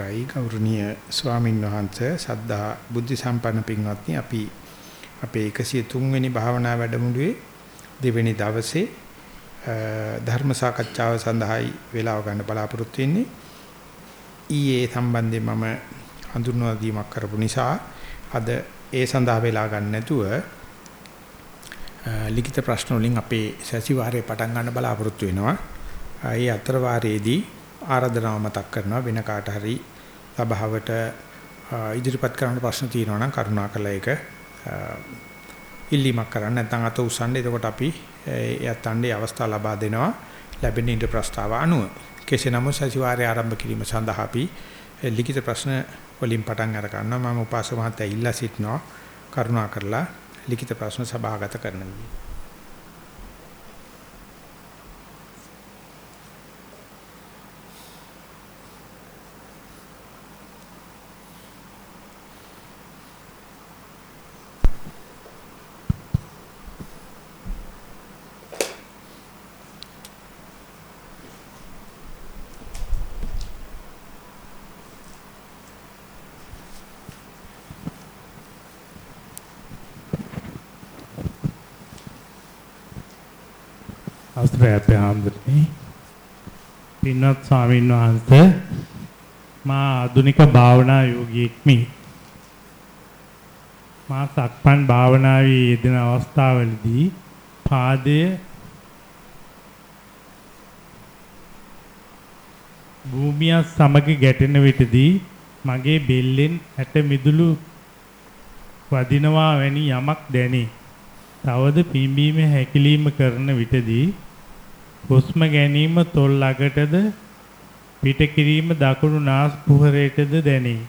ගයි ගෞරවනීය ස්වාමින් වහන්සේ සද්ධා බුද්ධ සම්පන්න පින්වත්නි අපි අපේ 103 වෙනි භාවනා වැඩමුළුවේ දෙවෙනි දවසේ ධර්ම සාකච්ඡාව සඳහායි වේලාව ගන්න බලාපොරොත්තු වෙන්නේ ඊයේ සම්බන්ධයෙන් මම හඳුන්වා දීමක් කරපු නිසා අද ඒ සඳහා වේලා ගන්න නැතුව ලිඛිත ප්‍රශ්න වලින් අපේ සැසිවාරයේ පටන් ගන්න බලාපොරොත්තු වෙනවා. ඒ අතර වාරයේදී ආරාධනාව මතක් කරනවා වෙන කාට හරි සභාවට ඉදිරිපත් කරන්න ප්‍රශ්න තියෙනවා නම් කරුණාකරලා ඒක ඉල්ලීමක් කරන්න. නැත්නම් අත උස්සන්න. එතකොට අපි එයත් අන්නේ අවස්ථාව ලබා දෙනවා. ලැබෙන ඉද ප්‍රස්තාව අනුව. කෙසේ නමුත් සතිವಾರයේ ආරම්භ කිරීම සඳහා අපි ලිඛිත ප්‍රශ්න වලින් පටන් අර ගන්නවා. මම උපාසක මහත්තයා ඉල්ලා සිටිනවා. කරුණාකරලා ලිඛිත ප්‍රශ්න සභාගත කරන්න විදිහ අවසරයි අපේ ආම්දුනේ පින්වත් ස්වාමීන් වහන්සේ. මා ආධුනික භාවනා යෝගීෙක්මි මා සක්මන් භාවනාවේ යෙදෙන අවස්ථාවලදී පාදය භූමිය සමග ගැටෙන විටදී මගේ බෙල්ලෙන් ඇට මිදුළු වදිනවා වැනි යමක් දැනේ. තවද පිම්බීම හැකිලිම කරන විටදී හුස්ම ගැනීම තොල් ළඟටද පිට කිරීම දකුණු නාස් පුහරයටද දැනේ.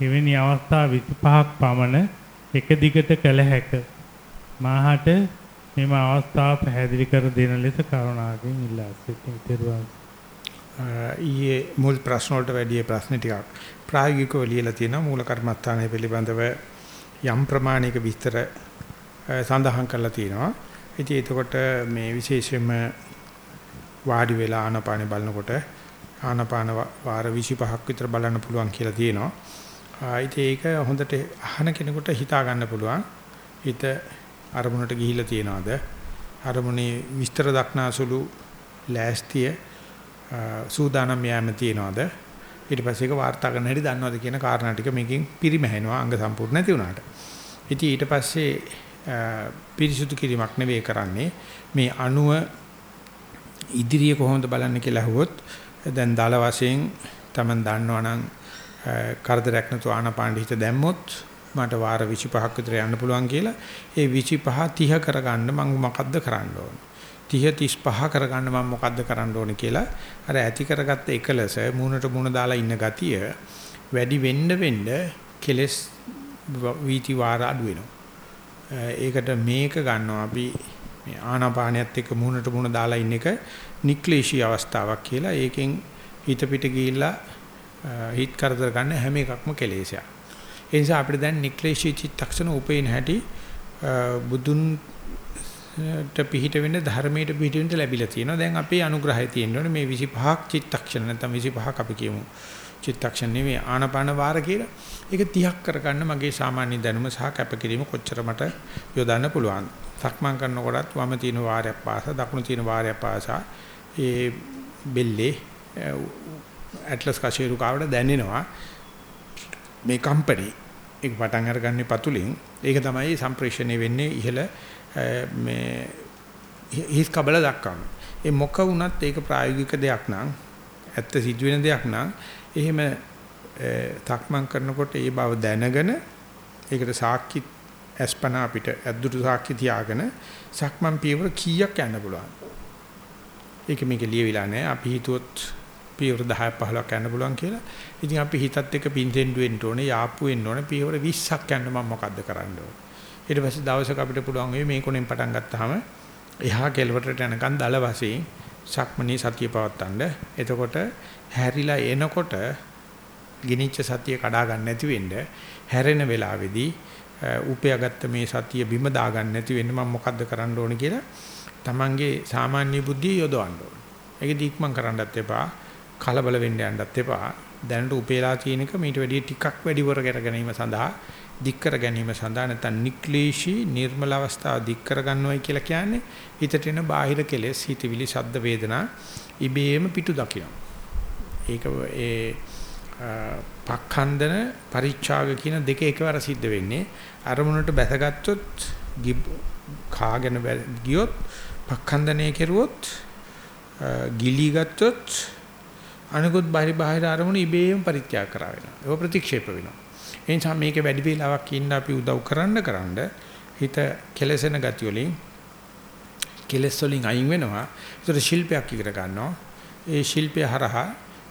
එවැනි අවස්ථා 25ක් පමණ එක දිගට කළ හැක. මාහට මෙම අවස්ථාව පැහැදිලි කර දෙන ලෙස කරුණාවෙන් ඉල්ලා සිටිනවා. ඊයේ මුල් ප්‍රශ්න වලට වැඩි ප්‍රශ්න ටිකක් ප්‍රායෝගිකව ලියලා තියෙනවා මූල කර්මස්ථානය පිළිබඳව යම් ප්‍රමාණයක විස්තර සඳහන් කරලා තියෙනවා. ඉතින් එතකොට මේ විශේෂයෙන්ම වාඩි වෙලා ආනපානෙ බලනකොට ආනපාන වාර 25ක් විතර බලන්න පුළුවන් කියලා තියෙනවා. ඉතින් ඒක හොඳට අහන කෙනෙකුට හිතා ගන්න පුළුවන්. හිත අරමුණට ගිහිලා තියනවාද? අරමුණේ විස්තර දක්නාසුළු ලෑස්තිය සූදානම් යෑම තියනවාද? ඊට පස්සේ ඒක වාර්තා කරන්න හැටි දන්නවද කියන කාරණා ටික මේකෙන් පිරිමැහෙනවා අංග සම්පූර්ණ නැති වුණාට. ඉතින් ඊට පස්සේ පිරිසුදු කිරීමක් නෙවෙයි කරන්නේ මේ අණුව ඉදිරිය කොහොමද බලන්න කියලා අහුවොත් දැන් දාල වශයෙන් Taman දන්නවනම් කරදරයක් නැතුව ආනපාන හිත දැම්මොත් මට වාර 25ක් විතර යන්න පුළුවන් කියලා. ඒ 25 30 කරගන්න මම මොකද්ද කරන්න ඕන? 30 35 කරගන්න මම මොකද්ද කරන්න ඕන කියලා අර ඇති කරගත්ත එකලස මූණට මූණ දාලා ඉන්න ගතිය වැඩි වෙන්න වෙන්න කෙලස් වීති වාර අඩු වෙනවා. ඒකට මේක ගන්නවා අපි මේ ආනාපානියත් එක්ක මුහුණට මුහුණ දාලා ඉන්න එක නික්ලේශී අවස්ථාවක් කියලා ඒකෙන් හිත පිට ගිහිල්ලා හිත කරදර ගන්න හැම එකක්ම කෙලෙසයක්. ඒ නිසා අපිට දැන් නික්ලේශී චිත්තක්ෂණ උපේන හැටි බුදුන් ට පිහිට වෙන්න ධර්මයට පිහිට වෙන්න ලැබිලා තියෙනවා. දැන් අපේ අනුග්‍රහය තියෙනවනේ මේ 25ක් චිත්තක්ෂණ නැත්නම් 25ක් අපි කියමු. චිත්තක්ෂණ නෙමෙයි ආනපාන වාර කියලා. ඒක 30ක් කරගන්න මගේ සාමාන්‍ය දැනුම සහ කැපකිරීම කොච්චර මට යොදන්න පුළුවන්. සක්මන් කරනකොටත් වම තියෙන වාරයක් පාසා දකුණු තියෙන වාරයක් පාසා ඒ බෙල්ලේ ඇට්ලස් කෂේරු කාවට දැනෙනවා. මේ කම්පැනි ඒක පටන් අරගන්නේ පතුලින්. ඒක තමයි සම්ප්‍රේෂණය වෙන්නේ ඉහළ මේ හිස් කබල දක්වන ඒ මොක වුණත් ඒක ප්‍රායෝගික දෙයක් නම් ඇත්ත සිදුවෙන දෙයක් නම් එහෙම තක්මන් කරනකොට ඒ බව දැනගෙන ඒකට සාක්ෂි අස්පන අපිට අද්දුරු සාක්ෂි තියාගෙන සක්මන් පියවර කීයක් යන්න පුළුවන්. ඒක මේක ලියවිලා නැහැ. අපි හිතුවොත් පියවර 10ක් 15ක් යන්න පුළුවන් කියලා. ඉතින් අපි හිතත් එක්ක පින්තෙන් වෙන්න ඕනේ, යාප්පු වෙන්න ඕනේ. පියවර 20ක් යන්න මම මොකද්ද කරන්න ඕනේ. ඊට පස්සේ දවසක අපිට පුළුවන් වෙයි මේ කොනෙන් පටන් ගත්තාම එහා කෙළවරට යනකන් දල වශයෙන් සක්මණේ සතිය පවත්තන්න. එතකොට හැරිලා එනකොට ගිනිච්ච සතිය කඩා ගන්න නැති වෙන්න හැරෙන වෙලාවේදී උපයාගත්ත මේ සතිය බිම දාගන්න නැති වෙන්න මම මොකද්ද කරන්න ඕනේ කියලා තමන්ගේ සාමාන්‍ය බුද්ධිය යොදවන්න ඕනේ. ඒක දීක්මන් කරන්නත් එපා, කලබල වෙන්න යන්නත් එපා. දැනට උපේලා තියෙන එක මීට වැඩිය ටිකක් වැඩිවර කර ගැනීම සඳහා දික් කර ගැනීම සඳහා නැත්නම් නික්ලේශී නිර්මල අවස්ථාව දික් කර ගන්නවයි කියලා කියන්නේ හිතට එන බාහිර කෙලෙස් හිතවිලි ශබ්ද වේදනා ඉබේම පිටු දකිනවා. ඒක ඒ පක්ඛන්දන පරිච්ඡාග කියන දෙක එකවර සිද්ධ වෙන්නේ අරමුණට බැසගත්තොත් කාගෙන ගියොත් පක්ඛන්දනය කෙරුවොත් ගිලී ගත්තොත් අනිකුත් බාහිර බාහිර අරමුණු ඉබේම පරිත්‍යාග කරා වෙනවා. ඒක ප්‍රතික්ෂේප වෙනවා. ඒ නිසා මේක වැඩි වේලාවක් ඉන්න අපි උදව් කරන්න කරන්න හිත කෙලසෙන ගති වලින් කෙලස් වලින් අයින් වෙනවා. ඒතර ශිල්පයක් ඉගෙන ගන්නවා. ඒ ශිල්පය හරහා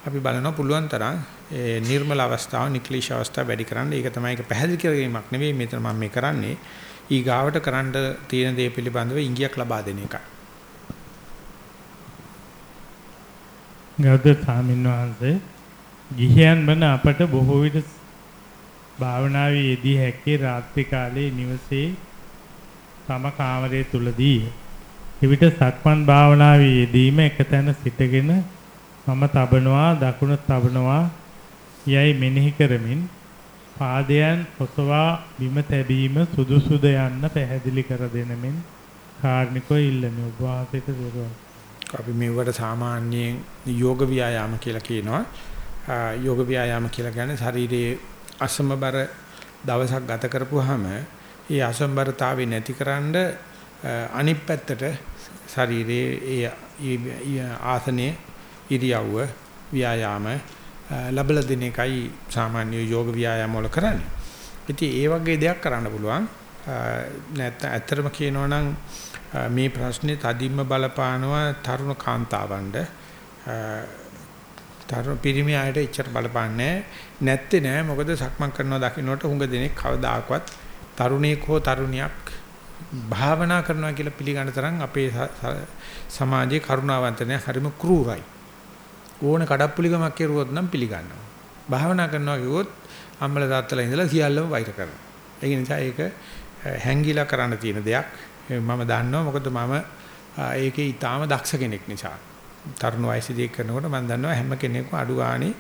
අපි බලනවා පුළුවන් තරම් ඒ නිර්මල අවස්ථාව, නික්ලිෂ අවස්ථාව වැඩි කරන්න. ඒක තමයි ඒක පැහැදිලි කිරීමක් නෙවෙයි මෙතන මම මේ කරන්නේ. ඊ ගාවට කරන්න තියෙන දේ පිළිබඳව ඉංගියක් ලබා දෙන එකයි. ගෞතම ස්වාමීන් වහන්සේ ගිහියන් වන අපට බොහෝ විට භාවනාවේ යෙදී හැක්කේ රාත්‍රී කාලයේ නිවසේ තම කාමරය තුලදී. එවිට සක්මන් භාවනාවේ යෙදීම එකතැන සිටගෙන මම තබනවා දකුණ තබනවා යයි මෙනෙහි කරමින් පාදයන් ඔසවා බිම තැබීම සුදුසුද යන්න පැහැදිලි කර දෙනමින් කාර්නිකව ඉල්ලමි ඔබ වාසයට දරුවා. අපි මේවට සාමාන්‍යයෙන් යෝග ව්‍යායාම කියලා කියනවා. යෝග ව්‍යායාම කියලා කියන්නේ ශරීරයේ අසමබර දවසක් ගත කරපුවාම ඒ අසමබරතාවය නැතිකරන්න අනිත් පැත්තට ශරීරයේ ඒ ආසනයේ ඉරියව්ව ව්‍යායාම ලැබලා දෙන එකයි සාමාන්‍ය යෝග ව්‍යායාම වල කරන්නේ. ඉතින් ඒ වගේ දෙයක් කරන්න පුළුවන්. නැත්නම් ඇත්තටම කියනවා නම් මේ ප්‍රශ්නේ තදින්ම බලපානවා තරුණ කාන්තාවන්ට. තරුණ පිරිමි අයට එච්චර බලපාන්නේ නැත්තේ නෑ. මොකද සක්මන් කරනවා දකින්නට හුඟ දෙනෙක් කවදාකවත් තරුණයෙක් හෝ තරුණියක් භාවනා කරනවා කියලා පිළිගන්න තරම් අපේ සමාජයේ කරුණාවන්තනය හරිම ක්‍රූරයි. ඕන කඩප්පුලිකමක් කෙරුවොත් නම් පිළිගන්නවා. භාවනා කරනවා කිව්වොත් අම්මල තාත්තලා ඉඳලා සියල්ලම වෛර කරනවා. ඒ නිසා ඒක හැංගිලා කරන්න තියෙන දෙයක්. මම දන්නවා. මොකද මම ඒකේ ඊටාම දක්ෂ කෙනෙක් නිසා. තරුණ වයසේදී කරනකොට මම දන්නවා හැම කෙනෙක්ම අඩු ගානේ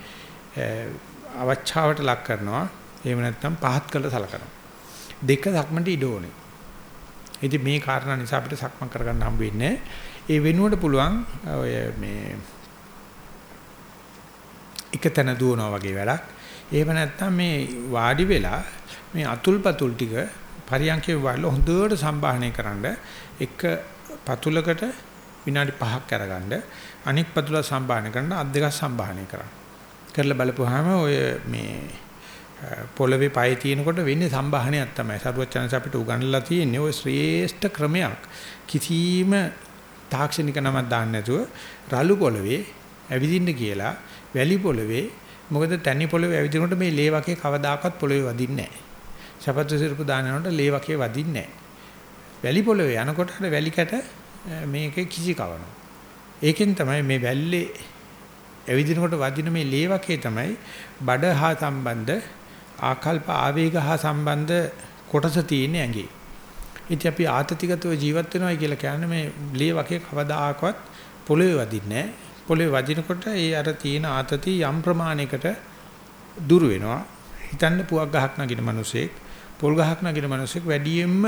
අවචාවට ලක් කරනවා. එහෙම නැත්නම් පහත් කළ සලකනවා. දෙක සක්මන්ට ඉඩ ඕනේ. ඉතින් මේ කාරණා නිසා අපිට සක්මන් කරගන්න හම්බ වෙන්නේ ඒ වෙනුවට පුළුවන් ඔය මේ එක තැන දුවනවා වගේ වැඩක් එහෙම නැත්නම් මේ වාඩි වෙලා මේ අතුල්පතුල් ටික පරියන්කේ වල හොඳට සම්බාහනය කරන්න එක පතුලකට විනාඩි 5ක් අරගන්න අනික් පතුල සම්බාහනය කරන්න අත් දෙකක් සම්බාහනය කරන්න. කරලා බලපුවාම ඔය මේ පොළවේ පය තියෙනකොට වෙන්නේ සම්බාහනයක් තමයි. සරුවචනස අපිට උගන්වලා තියෙන්නේ ඔය ශ්‍රේෂ්ඨ ක්‍රමයක්. කිසිම තාක්ෂණික නමක් දාන්න නැතුව රළු පොළවේ ඇවිදින්න කියලා වැලි පොළවේ මොකද තනි පොළවේ ඇවිදිනකොට මේ ලේ වගේ කවදාකවත් පොළවේ වදින්නේ නැහැ. සපත්තු සිරුපු දානනකොට ලේ වගේ වදින්නේ නැහැ. වැලි පොළවේ යනකොට අර වැලි කැට මේකේ කිසි කවනවා. ඒකෙන් තමයි මේ වැල්ලේ ඇවිදිනකොට වදින මේ ලේ වගේ තමයි බඩ හා සම්බන්ධ ආකල්ප ආවේග හා සම්බන්ධ කොටස තියෙන ඇඟේ. ඉතින් අපි ආතතිගතව ජීවත් වෙනවා කියලා කියන්නේ මේ ලේ වගේ කවදාකවත් පොළවේ වදින්නේ නැහැ. පොළවේ වදිනකොට ඒ අර තියෙන ආතති යම් ප්‍රමාණයකට දුර වෙනවා. හිතන්න පුවක් ගහක් නගින මිනිසෙක් පොල් ගහක් නගින මිනිසෙක් වැඩියෙන්ම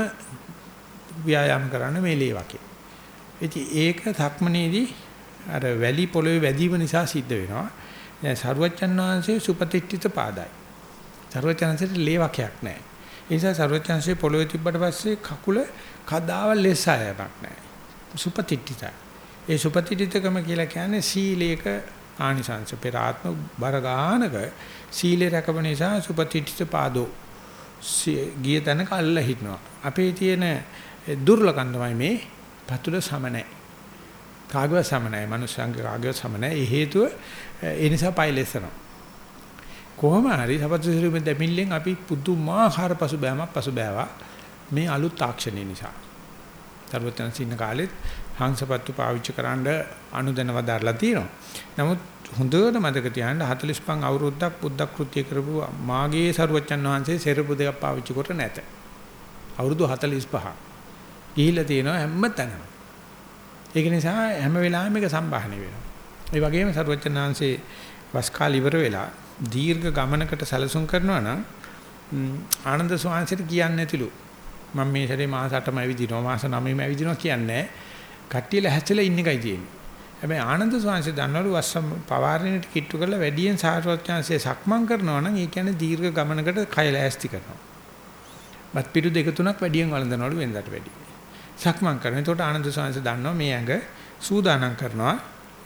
ව්‍යායාම කරන්න මේ ලේ වගේ. ඉතින් ඒක සක්මනේදී අර වැලි පොළවේ වැදීම නිසා සිද්ධ වෙනවා. දැන් සරුවච්චන් වහන්සේ සුපතිට්ඨිත පාදයි. සරුවච්චන්සේට ලේ වකයක් නැහැ. ඒ නිසා සරුවච්චන්සේ පොළවේ තිබ්බට පස්සේ කකුල කදාව ලෙසායක් නැහැ. සුපතිට්ඨිතයි. ඒ සුපතිට්ඨිතකම කියලා කියන්නේ සීලේක ආනිසංශ පෙර ආත්ම බර ගානක සීලේ රැකපු නිසා සුපතිට්ඨිත පාදෝ ගිය තැනක අල්ල හිටනවා. අපේ තියෙන දුර්ලකම් තමයි මේ පතුල සම නැහැ. කාගව සම නැහැ. මනුෂ්‍යංග කාගව සම නැහැ. ඒ හේතුව ඒ නිසා පයිලෙසනවා. කොහොම හරි සපත්තු සිරුමේ දෙමිල්ලෙන් අපි පුදුමාකාර පසුබෑමක් පසුබෑවා මේ අලුත් තාක්ෂණය නිසා. තරවතන සින්න කාලෙත් හංසපත්තු පාවිච්චි කරන්න අනුදැනව දාලා තියෙනවා. නමුත් හොඳට මතක තියාගන්න 45 අවුරුද්දක් බුද්ධ කෘත්‍ය කරපු මාගේ සරුවච්චන් වහන්සේ සෙරපු දෙකක් පාවිච්චි කර නැත. අවුරුදු 45. ගිහිල්ලා තියෙනවා හැම තැනම. ඒක නිසා හැම වෙලාවෙම මේක සම්බාහනය වෙනවා. ඒ වගේම සරුවච්චන් වහන්සේ වස් කාල ඉවර වෙලා දීර්ඝ ගමනකට සැලසුම් කරනවා නම් ආනන්ද ස්වාමීන්ට කියන්නේ නැතිලු. මම මේ සැරේ මාස 8ම ඇවිදිනවා මාස 9ම ඇවිදිනවා කියන්නේ කට්ටිය ලැහැස්සලා ඉන්න එකයි තියෙන්නේ. හැබැයි ආනන්ද ස්වාමීන් දන්නවලු වස්සම් පවාරණයට කිට්ටු කරලා වැඩියෙන් සාරවත්ඥාන්සේ සක්මන් කරනවා නම් ඒ කියන්නේ දීර්ඝ ගමනකට කය ලෑස්ති කරනවා. බත් පිටු දෙක තුනක් වැඩියෙන් වළඳනවලු වෙනදාට වැඩිය. සක්මන් කරනවා. එතකොට ආනන්ද ස්වාමීන් දන්නවා මේ ඇඟ සූදානම් කරනවා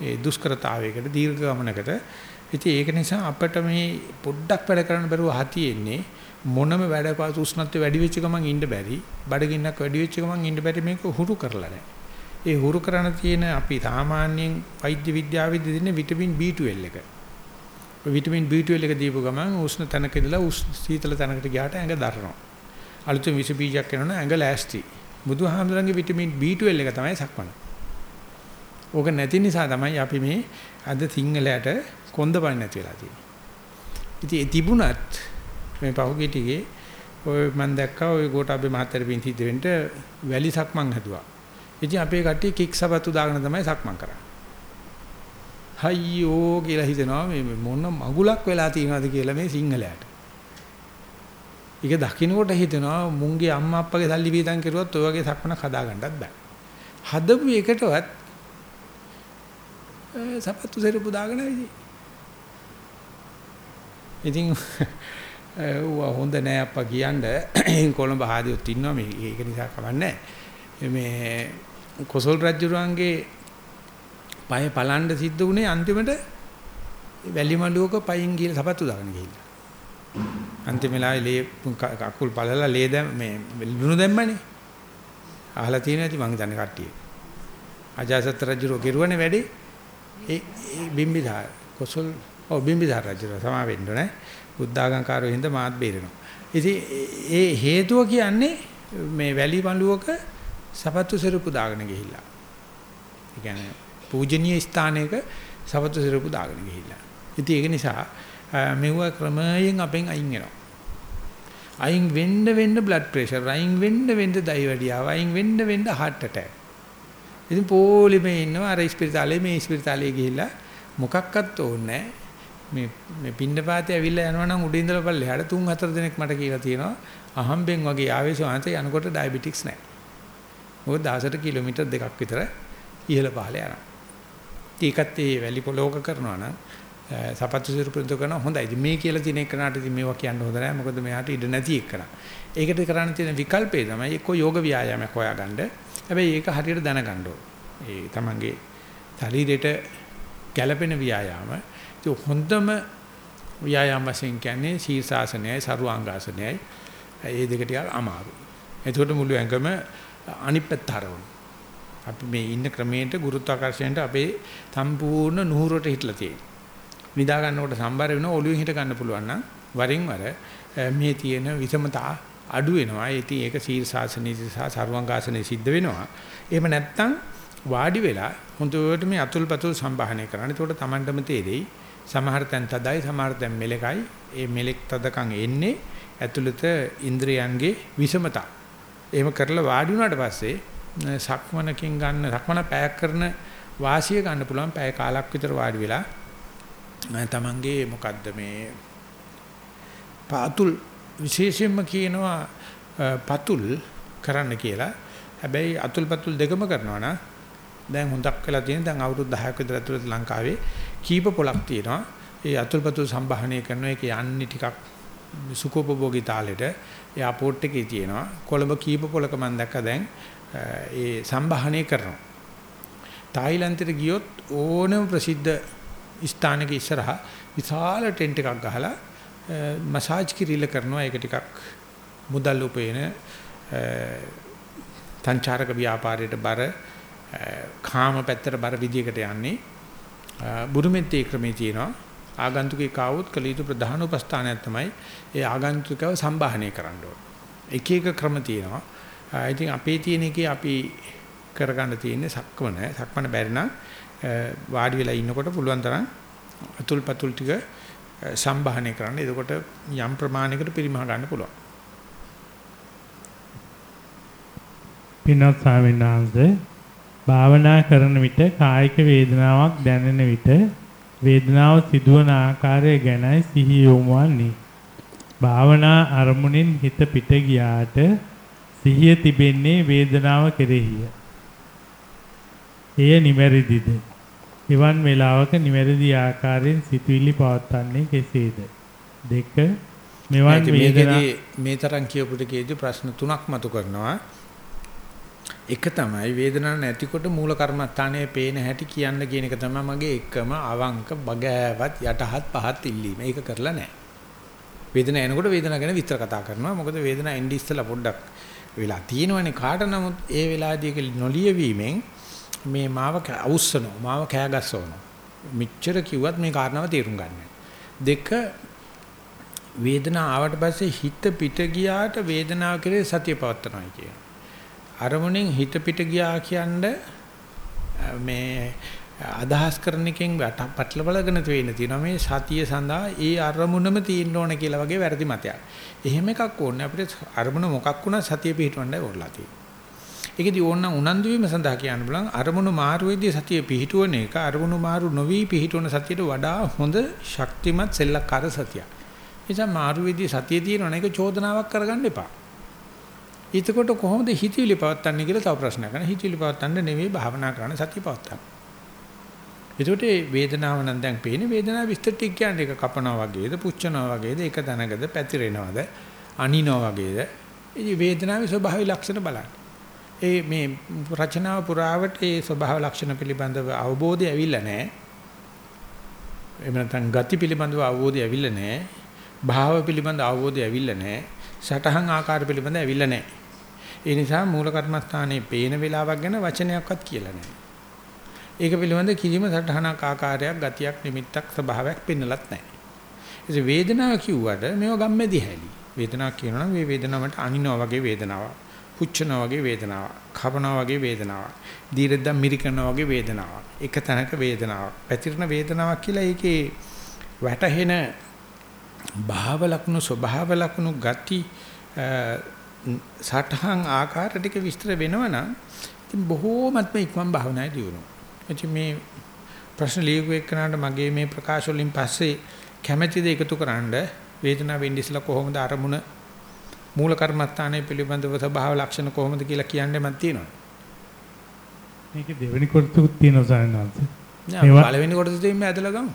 ඒ දුෂ්කරතාවයකට දීර්ඝ ගමනකට. ඉතින් ඒක නිසා අපිට මේ පොඩ්ඩක් වැඩ කරන්න බැරුව හතියෙන්නේ මොනම වැඩ පාසු උෂ්ණත්වය වැඩි වෙච්ච ගමන් ඉන්න බැරි, බඩගින්නක් වැඩි වෙච්ච ගමන් ඉන්න බැරි මේක හුරු කරලා නැහැ. ඒ හුරු කරන තියෙන අපි සාමාන්‍යයෙන් වෛද්‍ය විද්‍යාවේදී දෙන්නේ විටමින් B12 එක. ඔය විටමින් B12 එක දීපු ගමන් උෂ්ණ තැනක ඉඳලා සීතල තැනකට ගියාට ඇඟ දරනවා. අලුතෙන් විස බීජයක් එනවනම් ඇඟ ලෑස්ති. බුදුහාමුදුරන්ගේ විටමින් B12 එක තමයි සක්මන. ඕක නැති නිසා තමයි අපි මේ අද සිංහලයට කොන්ද පණ නැති වෙලා තියෙන්නේ. ඉතින් ඒ තිබුණත් මේ පහුගිය ටිකේ ඔය මම දැක්කා ඔය ගෝඨාභය මහත්තයා පින් සිද්ධ වෙන්න වැලි සක්මන් හදුවා. ඉතින් අපේ කට්ටිය කික් සපත්තු දාගෙන තමයි සක්මන් කරන්නේ. හයියෝ කියලා හිතනවා මේ මොන මගුලක් වෙලා තියෙනවද කියලා මේ සිංහලයට. ඒක දකින්නකොට හිතෙනවා මුංගේ අම්මා අප්පගේ සල්ලි වීදම් කරුවත් ඔය වගේ සක්මනක් හදාගන්නත් බෑ. හදපු එකටවත් සපත්තු සෙරපු දාගෙන ඉතින්. ඉතින් ඌ හොඳ නෑ අප්පා කියන්නේ කොළඹ හාදියොත් ඉන්නවා මේ ඒක නිසා කවන්නේ මේ කොසල් රජුරන්ගේ පය පලන්න සිද්ධ වුණේ අන්තිමට වැලි මළුවක පයින් ගිහලා සපත්තු දාගෙන ගිහිල්ලා. අන්තිම වෙලාවේ ලේ කකුල් පළලා ලේ දැම් මේ ලුණු දැම්මනේ. අහලා තියෙන ඇති මං දන්නේ කට්ටිය. අජාසත් රජුරෝ කෙරුවනේ වැඩේ. ඒ බිම්බිසාර කොසල් ඔව් බිම්බිසාර රජුරෝ සමා වෙන්න ඕනේ. බුද්ධාගංකාරෝ හින්දා මාත් බේරෙනවා. ඉතින් ඒ හේතුව කියන්නේ මේ වැලි මළුවක සපත්තු සිරුපු දාගෙන ගිහිල්ලා. ඒ කියන්නේ පූජනීය ස්ථානයක සපත්තු සිරුපු දාගෙන ගිහිල්ලා. ඉතින් ඒක නිසා මෙව ක්‍රමයෙන් අපෙන් අයින් වෙනවා. අයින් වෙන්න වෙන්න blood pressure, අයින් වෙන්න වෙන්න දයිවැඩියාව, අයින් වෙන්න වෙන්න heart attack. ඉතින් පොලිමේ ඉන්නවා අර ස්පිරිතාලේ මේ ස්පිරිතාලේ ගිහිල්ලා මොකක්වත් ඕනේ මේ මේ පින්නපාතේ ඇවිල්ලා යනවා නම් උඩින් ඉඳලා පල්ලෙහාට තුන් හතර දිනක් මට කියලා තියෙනවා අහම්බෙන් වගේ ආවේශ වහන්සේ යනකොට ඩයබටික්ස් නැහැ. මොකද දහසට කිලෝමීටර් දෙකක් විතර ඉහළ පහළ යනවා. ඒකත් ඒ වැලි පොලෝක කරනවා නම් සපත්තු සිරුපුරුදු කරන හොඳයි. ඉතින් මේ කියලා තියෙන එකනට ඉතින් මේවා කියන්න හොඳ නැහැ. මොකද මෙයාට ඉඩ නැති එකන. ඒකට කරන්න තියෙන විකල්පේ තමයි එක්ක යෝග ව්‍යායාමයක් හොයාගන්න. හැබැයි ඒක හරියට දැනගන්න ඒ තමන්ගේ ශරීරයට ගැළපෙන ව්‍යායාම. ඒ හොඳම ව්‍යායාම වශයෙන් කියන්නේ ශීර්ෂාසනයයි සරුවාංගාසනයයි. ඒ දෙක ටිකක් අමාරුයි. එතකොට මුළු ඇඟම අනිත් පැත්ත හරවන. අපි මේ ඉන්න ක්‍රමයට ගුරුත්වාකර්ෂණයට අපේ සම්පූර්ණ නුහුරට හිටලා තියෙනවා. නිදා ගන්නකොට සම්බර වෙන ඔළුවෙන් හිට ගන්න පුළුවන් නම් වරින් වර මේ තියෙන විෂමතා අඩු වෙනවා. ඉතින් ඒක සීල් ශාසනයේ සහ සර්වංගාසනයේ සිද්ධ වෙනවා. එහෙම නැත්නම් වාඩි වෙලා හොඳට මේ අතුල්පතුල් සම්බාහනය කරන්න. ඒකට Tamandම තේරෙයි. සමහර තැන් තදයි සමහර තැන් මෙලකයි. ඒ මෙලෙක් තදකම් එන්නේ ඇතුළත ඉන්ද්‍රයන්ගේ විෂමතා. එහෙම කරලා වාඩි වුණාට පස්සේ සක්මනකින් ගන්න සක්මන පැයක් කරන වාසිය ගන්න පුළුවන් පැය කාලක් විතර වාඩි වෙලා තමන්ගේ මොකද්ද මේ පාතුල් විශේෂයෙන්ම කියනවා පතුල් කරන්න කියලා. හැබැයි අතුල් පතුල් දෙකම කරනවා නම් දැන් හොඳක් වෙලා තියෙන දැන් අවුරුදු 10ක විතර ඇතුළත ලංකාවේ කීප පොලක් තියෙනවා. ඒ අතුල් පතුල් සම්භාහණය කරන එක යන්නේ ටිකක් සුකෝපභෝගී තාලෙට එයාපෝට් එකේ තියෙනවා. කොළඹ කීප පොලක මම දැක්කා දැන් ඒ සම්භාහණය කරනවා. තායිලන්තෙට ගියොත් ඕනම ප්‍රසිද්ධ ස්ථානක ඉස්සරහා විශාල ටෙන්ට් එකක් ගහලා මසාජ් කිරිල්ල කරනවා ඒක ටිකක් මුදල් උපයන සංචාරක ව්‍යාපාරයට බර කාම පැත්තට බර විදියකට යන්නේ බුරුමෙත් ඒ ක්‍රමේ තියෙනවා ආගන්තුකේ කාවොත් කළ යුතු ප්‍රධාන උපස්ථානයක් තමයි ඒ ආගන්තුකව සම්බාහනය කරන්න ඕන. එක එක ක්‍රම තියෙනවා. ඉතින් අපේ තියෙන එකේ අපි කරගන්න තියෙන්නේ සක්මන. සක්මන බැරි නම් වාඩි වෙලා ඉන්නකොට පුළුවන් තරම් අතුල් පතුල් ටික සම්බාහනය කරන්න. එතකොට යම් ප්‍රමාණයකට පරිමහ ගන්න පුළුවන්. පින්වත් ස්වාමීන් වහන්සේ භාවනා කරන විට කායික වේදනාවක් දැනෙන විට වේදනාව සිදුවන ආකාරය ගැනයි සිහිය යොමුවන්නේ. භාවනා අරමුණෙන් හිත පිට ගියාට සිහිය තිබෙන්නේ වේදනාව කෙරෙහිය. එය නිවැරදිද? එවන් වේලාවක නිවැරදි ආකාරයෙන් සිතුවිලි පවත්න්නේ කෙසේද? දෙක මෙවන් වේදනා මේ තරම් කියපු ප්‍රශ්න තුනක් මතු කරනවා. එක තමයි වේදනාවක් නැතිකොට මූල කර්මස්ථානයේ පේන හැටි කියන්න කියන එක තමයි මගේ එකම අවංක බගෑවත් යටහත් පහත් ඉල්ලීම. ඒක කරලා නැහැ. වේදනාව එනකොට වේදනාව ගැන විස්තර කතා කරනවා. මොකද වේදනාව එන්නේ ඉස්සලා පොඩ්ඩක් වෙලා තියෙනවනේ කාට නමුත් ඒ වෙලාවදී නොලියවීමෙන් මේ මාව අවුස්සනවා මාව කෑගස්සවනවා මෙච්චර කිව්වත් මේ කාරණාව තේරුම් ගන්න දෙක වේදනාව ආවට පස්සේ හිත පිට ගියාට වේදනාව කෙරේ සතිය පවත්නවා කියන අරමුණෙන් හිත පිට ගියා කියන්නේ මේ අදහස් කරන එකෙන් පටලවලගෙන තියෙන තියෙනවා මේ සතිය සඳහා ඒ අරමුණම තියෙන්න ඕන කියලා වගේ වැරදි මතයක්. එහෙම එකක් ඕනේ අපිට අරමුණ මොකක් වුණා සතිය පිහිටවන්නයි ඕනලා තියෙන්නේ. ඒකදී ඕනනම් උනන්දු වීම සඳහා කියන්න බලන් අරමුණු මාරු වෙද්දී සතිය පිහිටුවන එක අරමුණු මාරු නොවි පිහිටවන සතියට වඩා හොඳ ශක්තිමත් සෙල්ලක්කාර සතියක්. නිසා මාරු වෙද්දී සතිය තියෙනවන එක චෝදනාවක් කරගන්න එපා. ඊටකොට කොහොමද හිතවිලි පවත්න්නේ කියලා තව ප්‍රශ්නයක් කරන. හිතවිලි පවත්න්න නෙවෙයි භාවනා කරන සතිය පවත්න්න. එතකොට වේදනාව නම් දැන් පේන්නේ වේදනාව විස්තර ටික කියන්නේ ඒක කපනවා වගේද පුච්චනවා වගේද ඒක තනකද පැතිරෙනවද අනිනවා වගේද ඉතින් වේදනාවේ ස්වභාවය ලක්ෂණ බලන්න. ඒ මේ රචනාව පුරාවට ඒ ස්වභාව ලක්ෂණ පිළිබඳව අවබෝධය ඇවිල්ලා නැහැ. එහෙම නැත්නම් ගති පිළිබඳව අවබෝධය ඇවිල්ලා නැහැ. භාව පිළිබඳව අවබෝධය ඇවිල්ලා නැහැ. සටහන් ආකාර පිළිබඳව ඇවිල්ලා නැහැ. ඒ නිසා මූල කර්මස්ථානයේ පේන වෙලාවක් ගැන වචනයක්වත් කියලා නැහැ. ඒක පිළිබඳ කිසිම සටහනක් ආකාරයක් ගතියක් නිමිත්තක් ස්වභාවයක් පෙන්නලත් නැහැ. ඒ වේදනාව කිව්වට මේව ගම්මැදි හැලී. වේදනාවක් කියනවනම් මේ වේදනාවට අනිනවා වගේ වේදනාවක්. පුච්චනවා වගේ වේදනාවක්. කපනවා වගේ වේදනාවක්. දීර්ඝදම් මිරිකනවා වගේ වේදනාවක්. එක තැනක වේදනාවක්. පැතිරෙන වේදනාවක් කියලා ඒකේ වැටහෙන භාව ලක්ෂණ ස්වභාව ලක්ෂණ ගති සටහන් ආකාර ටික විස්තර වෙනවනම් ඉතින් බොහෝමත්ම ඉක්මන් භාවනායි දියුණුව. ඉතින් මේ ප්‍රශ්න ලියුව එක්කනට මගේ මේ ප්‍රකාශ වලින් පස්සේ කැමැතිද එකතු කරන්න වේදනාව වෙන්නේ ඉස්සලා කොහොමද අරමුණ මූල කර්මස්ථානයේ පිළිබඳව ස්වභාව ලක්ෂණ කොහොමද කියලා කියන්න මම තියෙනවා. මේක දෙවෙනි කොටසකුත් තියෙනවා සාරණාන්ත. නෑ පළවෙනි කොටස තියෙන්නේ ඇදලා ගමු.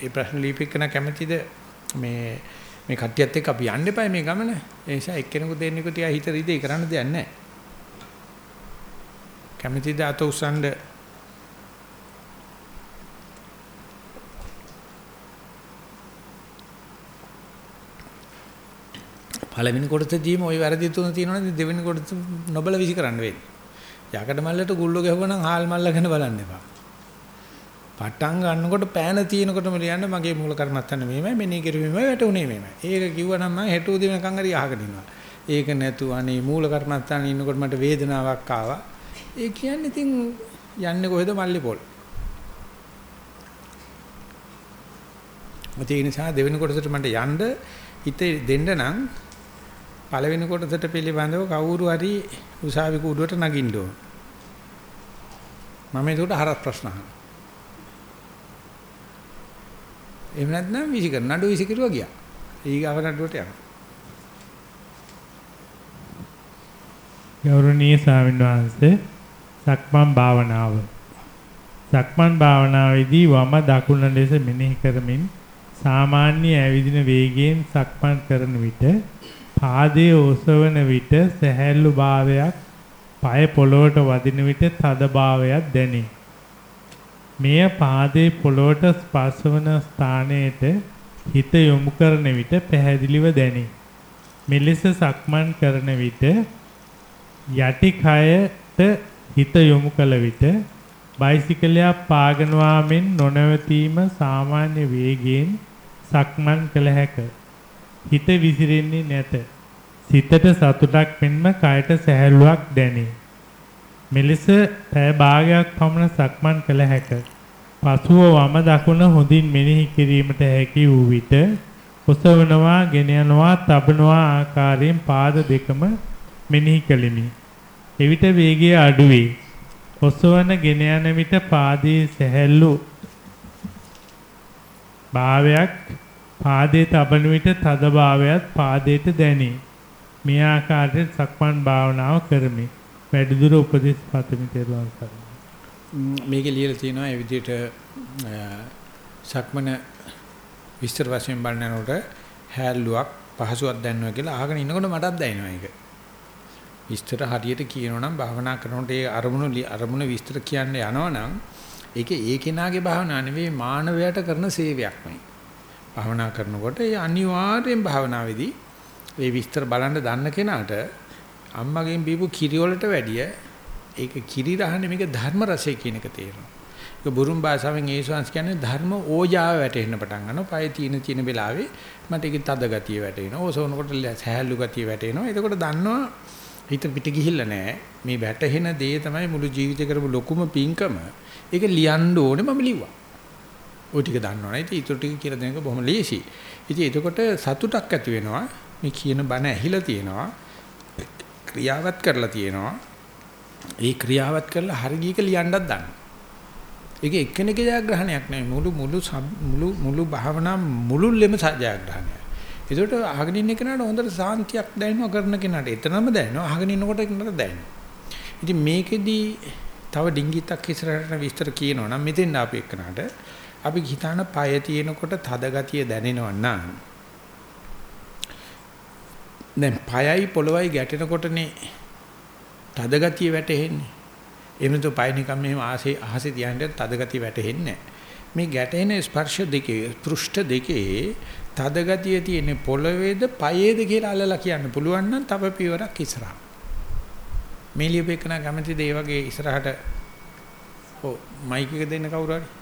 ඒ ප්‍රශ්න ලියපෙකන කැමැතිද මේ මේ කට්ටියත් එක්ක අපි යන්න එපා මේ ගමන. ඒ නිසා එක්කෙනෙකු දෙන්නෙකු තියා හිත රිදී කරන්න දෙයක් නැහැ. කැමැතිද අත උස්සන්නේ පළවෙනි කොටසදීම ওই වැරදි තුන තියෙනවනේ දෙවෙනි කොටස නොබල විසි කරන්න වෙන්නේ. යකඩ මල්ලට ගුල්ලෝ ගැහුවනම් හාල් මල්ල ගැන බලන්න එපා. පටන් ගන්නකොට පෑන තියෙනකොටම ලියන්න මගේ මූල කර්මත්තන්න මෙහෙමයි මෙනේ කිරුවේමයි වැටුනේ මෙහෙමයි. ඒක කිව්වනම් මම හෙට උදේ වෙනකන් හරි අහගෙන ඉන්නවා. ඒක නැතුව අනේ මූල කර්මත්තන්න ඉන්නකොට මට වේදනාවක් ආවා. ඒ කියන්නේ ඉතින් යන්නේ කොහෙද මල්ලි පොල්. ඒ නිසා දෙවෙනි කොටසට මට යන්න හිත දෙන්න නම් පළවෙනි කොටසට පිළිබඳව කවුරු හරි උසාවි කූඩුවට නගින්න ඕන. මම ඒකට හරස් ප්‍රශ්න අහනවා. එහෙම නැත්නම් විසි කරන නඩු විසි කරුවා ගියා. ඊගාව නඩුවට යනවා. ගෞරවනීය ස්වාමීන් වහන්සේ සක්මන් භාවනාව සක්මන් භාවනාවේදී වම දකුණ ලෙස මෙනෙහි කරමින් සාමාන්‍ය ඇවිදින වේගයෙන් සක්මන් කරන විට පාදයේ ඔසවන විට සැහැල්ලු භාවයක්, পায় පොළොවට වදින විට තද භාවයක් දැනේ. මෙය පාදයේ පොළොවට ස්පර්ශ වන ස්ථානයට හිත යොමු කරන විට පැහැදිලිව දැනේ. මෙලෙස සක්මන් කරන විට යටි කයට හිත යොමු කළ විට බයිසිකලයක් පාගනවා මෙන් නොනවතීම සාමාන්‍ය වේගයෙන් සක්මන් කළ හැකිය. හිත විසිරෙන්නේ නැත. සිතට සතුටක් මෙන්ම කයට සැහැල්ලුවක් දැනේ. මෙලෙස පැය භාගයක් පමණ සක්මන් කළ හැක. පසුව වම දකුණ හොඳින් මෙනෙහි කිරීමට හැකි වූ විට ඔසවනවා, ගෙන යනවා, තබනවා ආකාරයෙන් පාද දෙකම මෙනෙහි කෙලිමි. එවිට වේගය අඩු වේ. ඔසවන ගෙන යන විට පාදයේ සැහැල්ලු භාවයක් පාදයේ තබන විට තද භාවයත් පාදයට දැනේ. මේ ආකාරයෙන් සක්මන් භාවනාව කරමි. වැඩිදුර උපදෙස් පතමි තෙරුවන් සරණයි. මේකේ ලියලා තියෙනවා ඒ විදිහට සක්මන විස්තර වශයෙන් බලනකොට හැල්ලුවක් පහසුවක් දැනෙනවා කියලා අහගෙන ඉන්නකොට මටත් දැනෙනවා ඒක. විස්තර හරියට කියනවා නම් භාවනා කරනකොට ඒ අරමුණු අරමුණ විස්තර කියන්න යනවනම් ඒක ඒ කෙනාගේ භාවනා නෙවෙයි මානවයාට කරන සේවයක්මයි. භාවනා කරනකොට ඒ අනිවාර්යෙන් භාවනාවේදී ඒ විස්තර බලන්න දන්න කෙනාට අම්මගෙන් බීපු කිරි වලට වැඩිය ඒක කිරි රහනේ මේක ධර්ම රසය කියන එක තේරෙනවා. ඒක බුරුම් භාෂාවෙන් ඒ ශාන්ස් කියන්නේ ධර්ම ඕජාව වැටෙන්න පටන් ගන්නවා. පය තීන තීන වෙලාවේ මට ඒක තද ගතිය වැටෙනවා. ඕසෝනකොට සහැල්ලු ගතිය වැටෙනවා. එතකොට දන්නවා හිත පිට ගිහිල්ලා නැහැ. මේ වැටහෙන දේ තමයි මුළු ජීවිතේ කරපු ලොකුම පිංකම. ඒක ලියන්න ඕනේ මම ලිව්වා. ওই ටික දන්නවනේ. ඉතින් ඊටු ටික කියලා දෙනක බොහොම ලේසි. ඉතින් එතකොට සතුටක් ඇති වෙනවා. මේ කියන බණ ඇහිලා තියෙනවා. ක්‍රියාවත් කරලා තියෙනවා. ඒ ක්‍රියාවත් කරලා හරියක ලියන්නත් දන්නවා. ඒක එක්කෙනෙකුගේ ජයග්‍රහණයක් නෙවෙයි මුළු මුළු මුළු මුළු භාවනා මුළුල්ලෙම ජයග්‍රහණයක්. ඒකට අහගෙන ඉන්න කෙනාට හොඳට සාන්තියක් දැනෙනවා කරන කෙනාට එතනම දැනෙනවා අහගෙන ඉන්නකොට කෙනාට දැනෙනවා. ඉතින් මේකෙදි තව ඩිංගිතක් ඉස්සරහට විස්තර කියනවා නම් මෙතෙන් ආපු එක්කනට අපි හිතාන পায় තියෙනකොට තද ගතිය දැනෙනවා නම් දැන් පයයි පොළවයි ගැටෙනකොටනේ තද ගතිය වැටෙන්නේ. එහෙම නැත්නම් පය නිකන් මෙහෙම ආසේ අහසේ තියන්න තද ගතිය වැටෙන්නේ මේ ගැටෙන ස්පර්ශ දෙකේ පෘෂ්ඨ දෙකේ තද ගතිය තියෙන පොළවේද පයේද කියලා අල්ලලා කියන්න පුළුවන් නම් තව පියවරක් ඉස්සරහා. මේ ලියපෙකන කැමැතිද ඒ වගේ ඉස්සරහට ඔව් මයික් එක දෙන්න කවුරු හරි?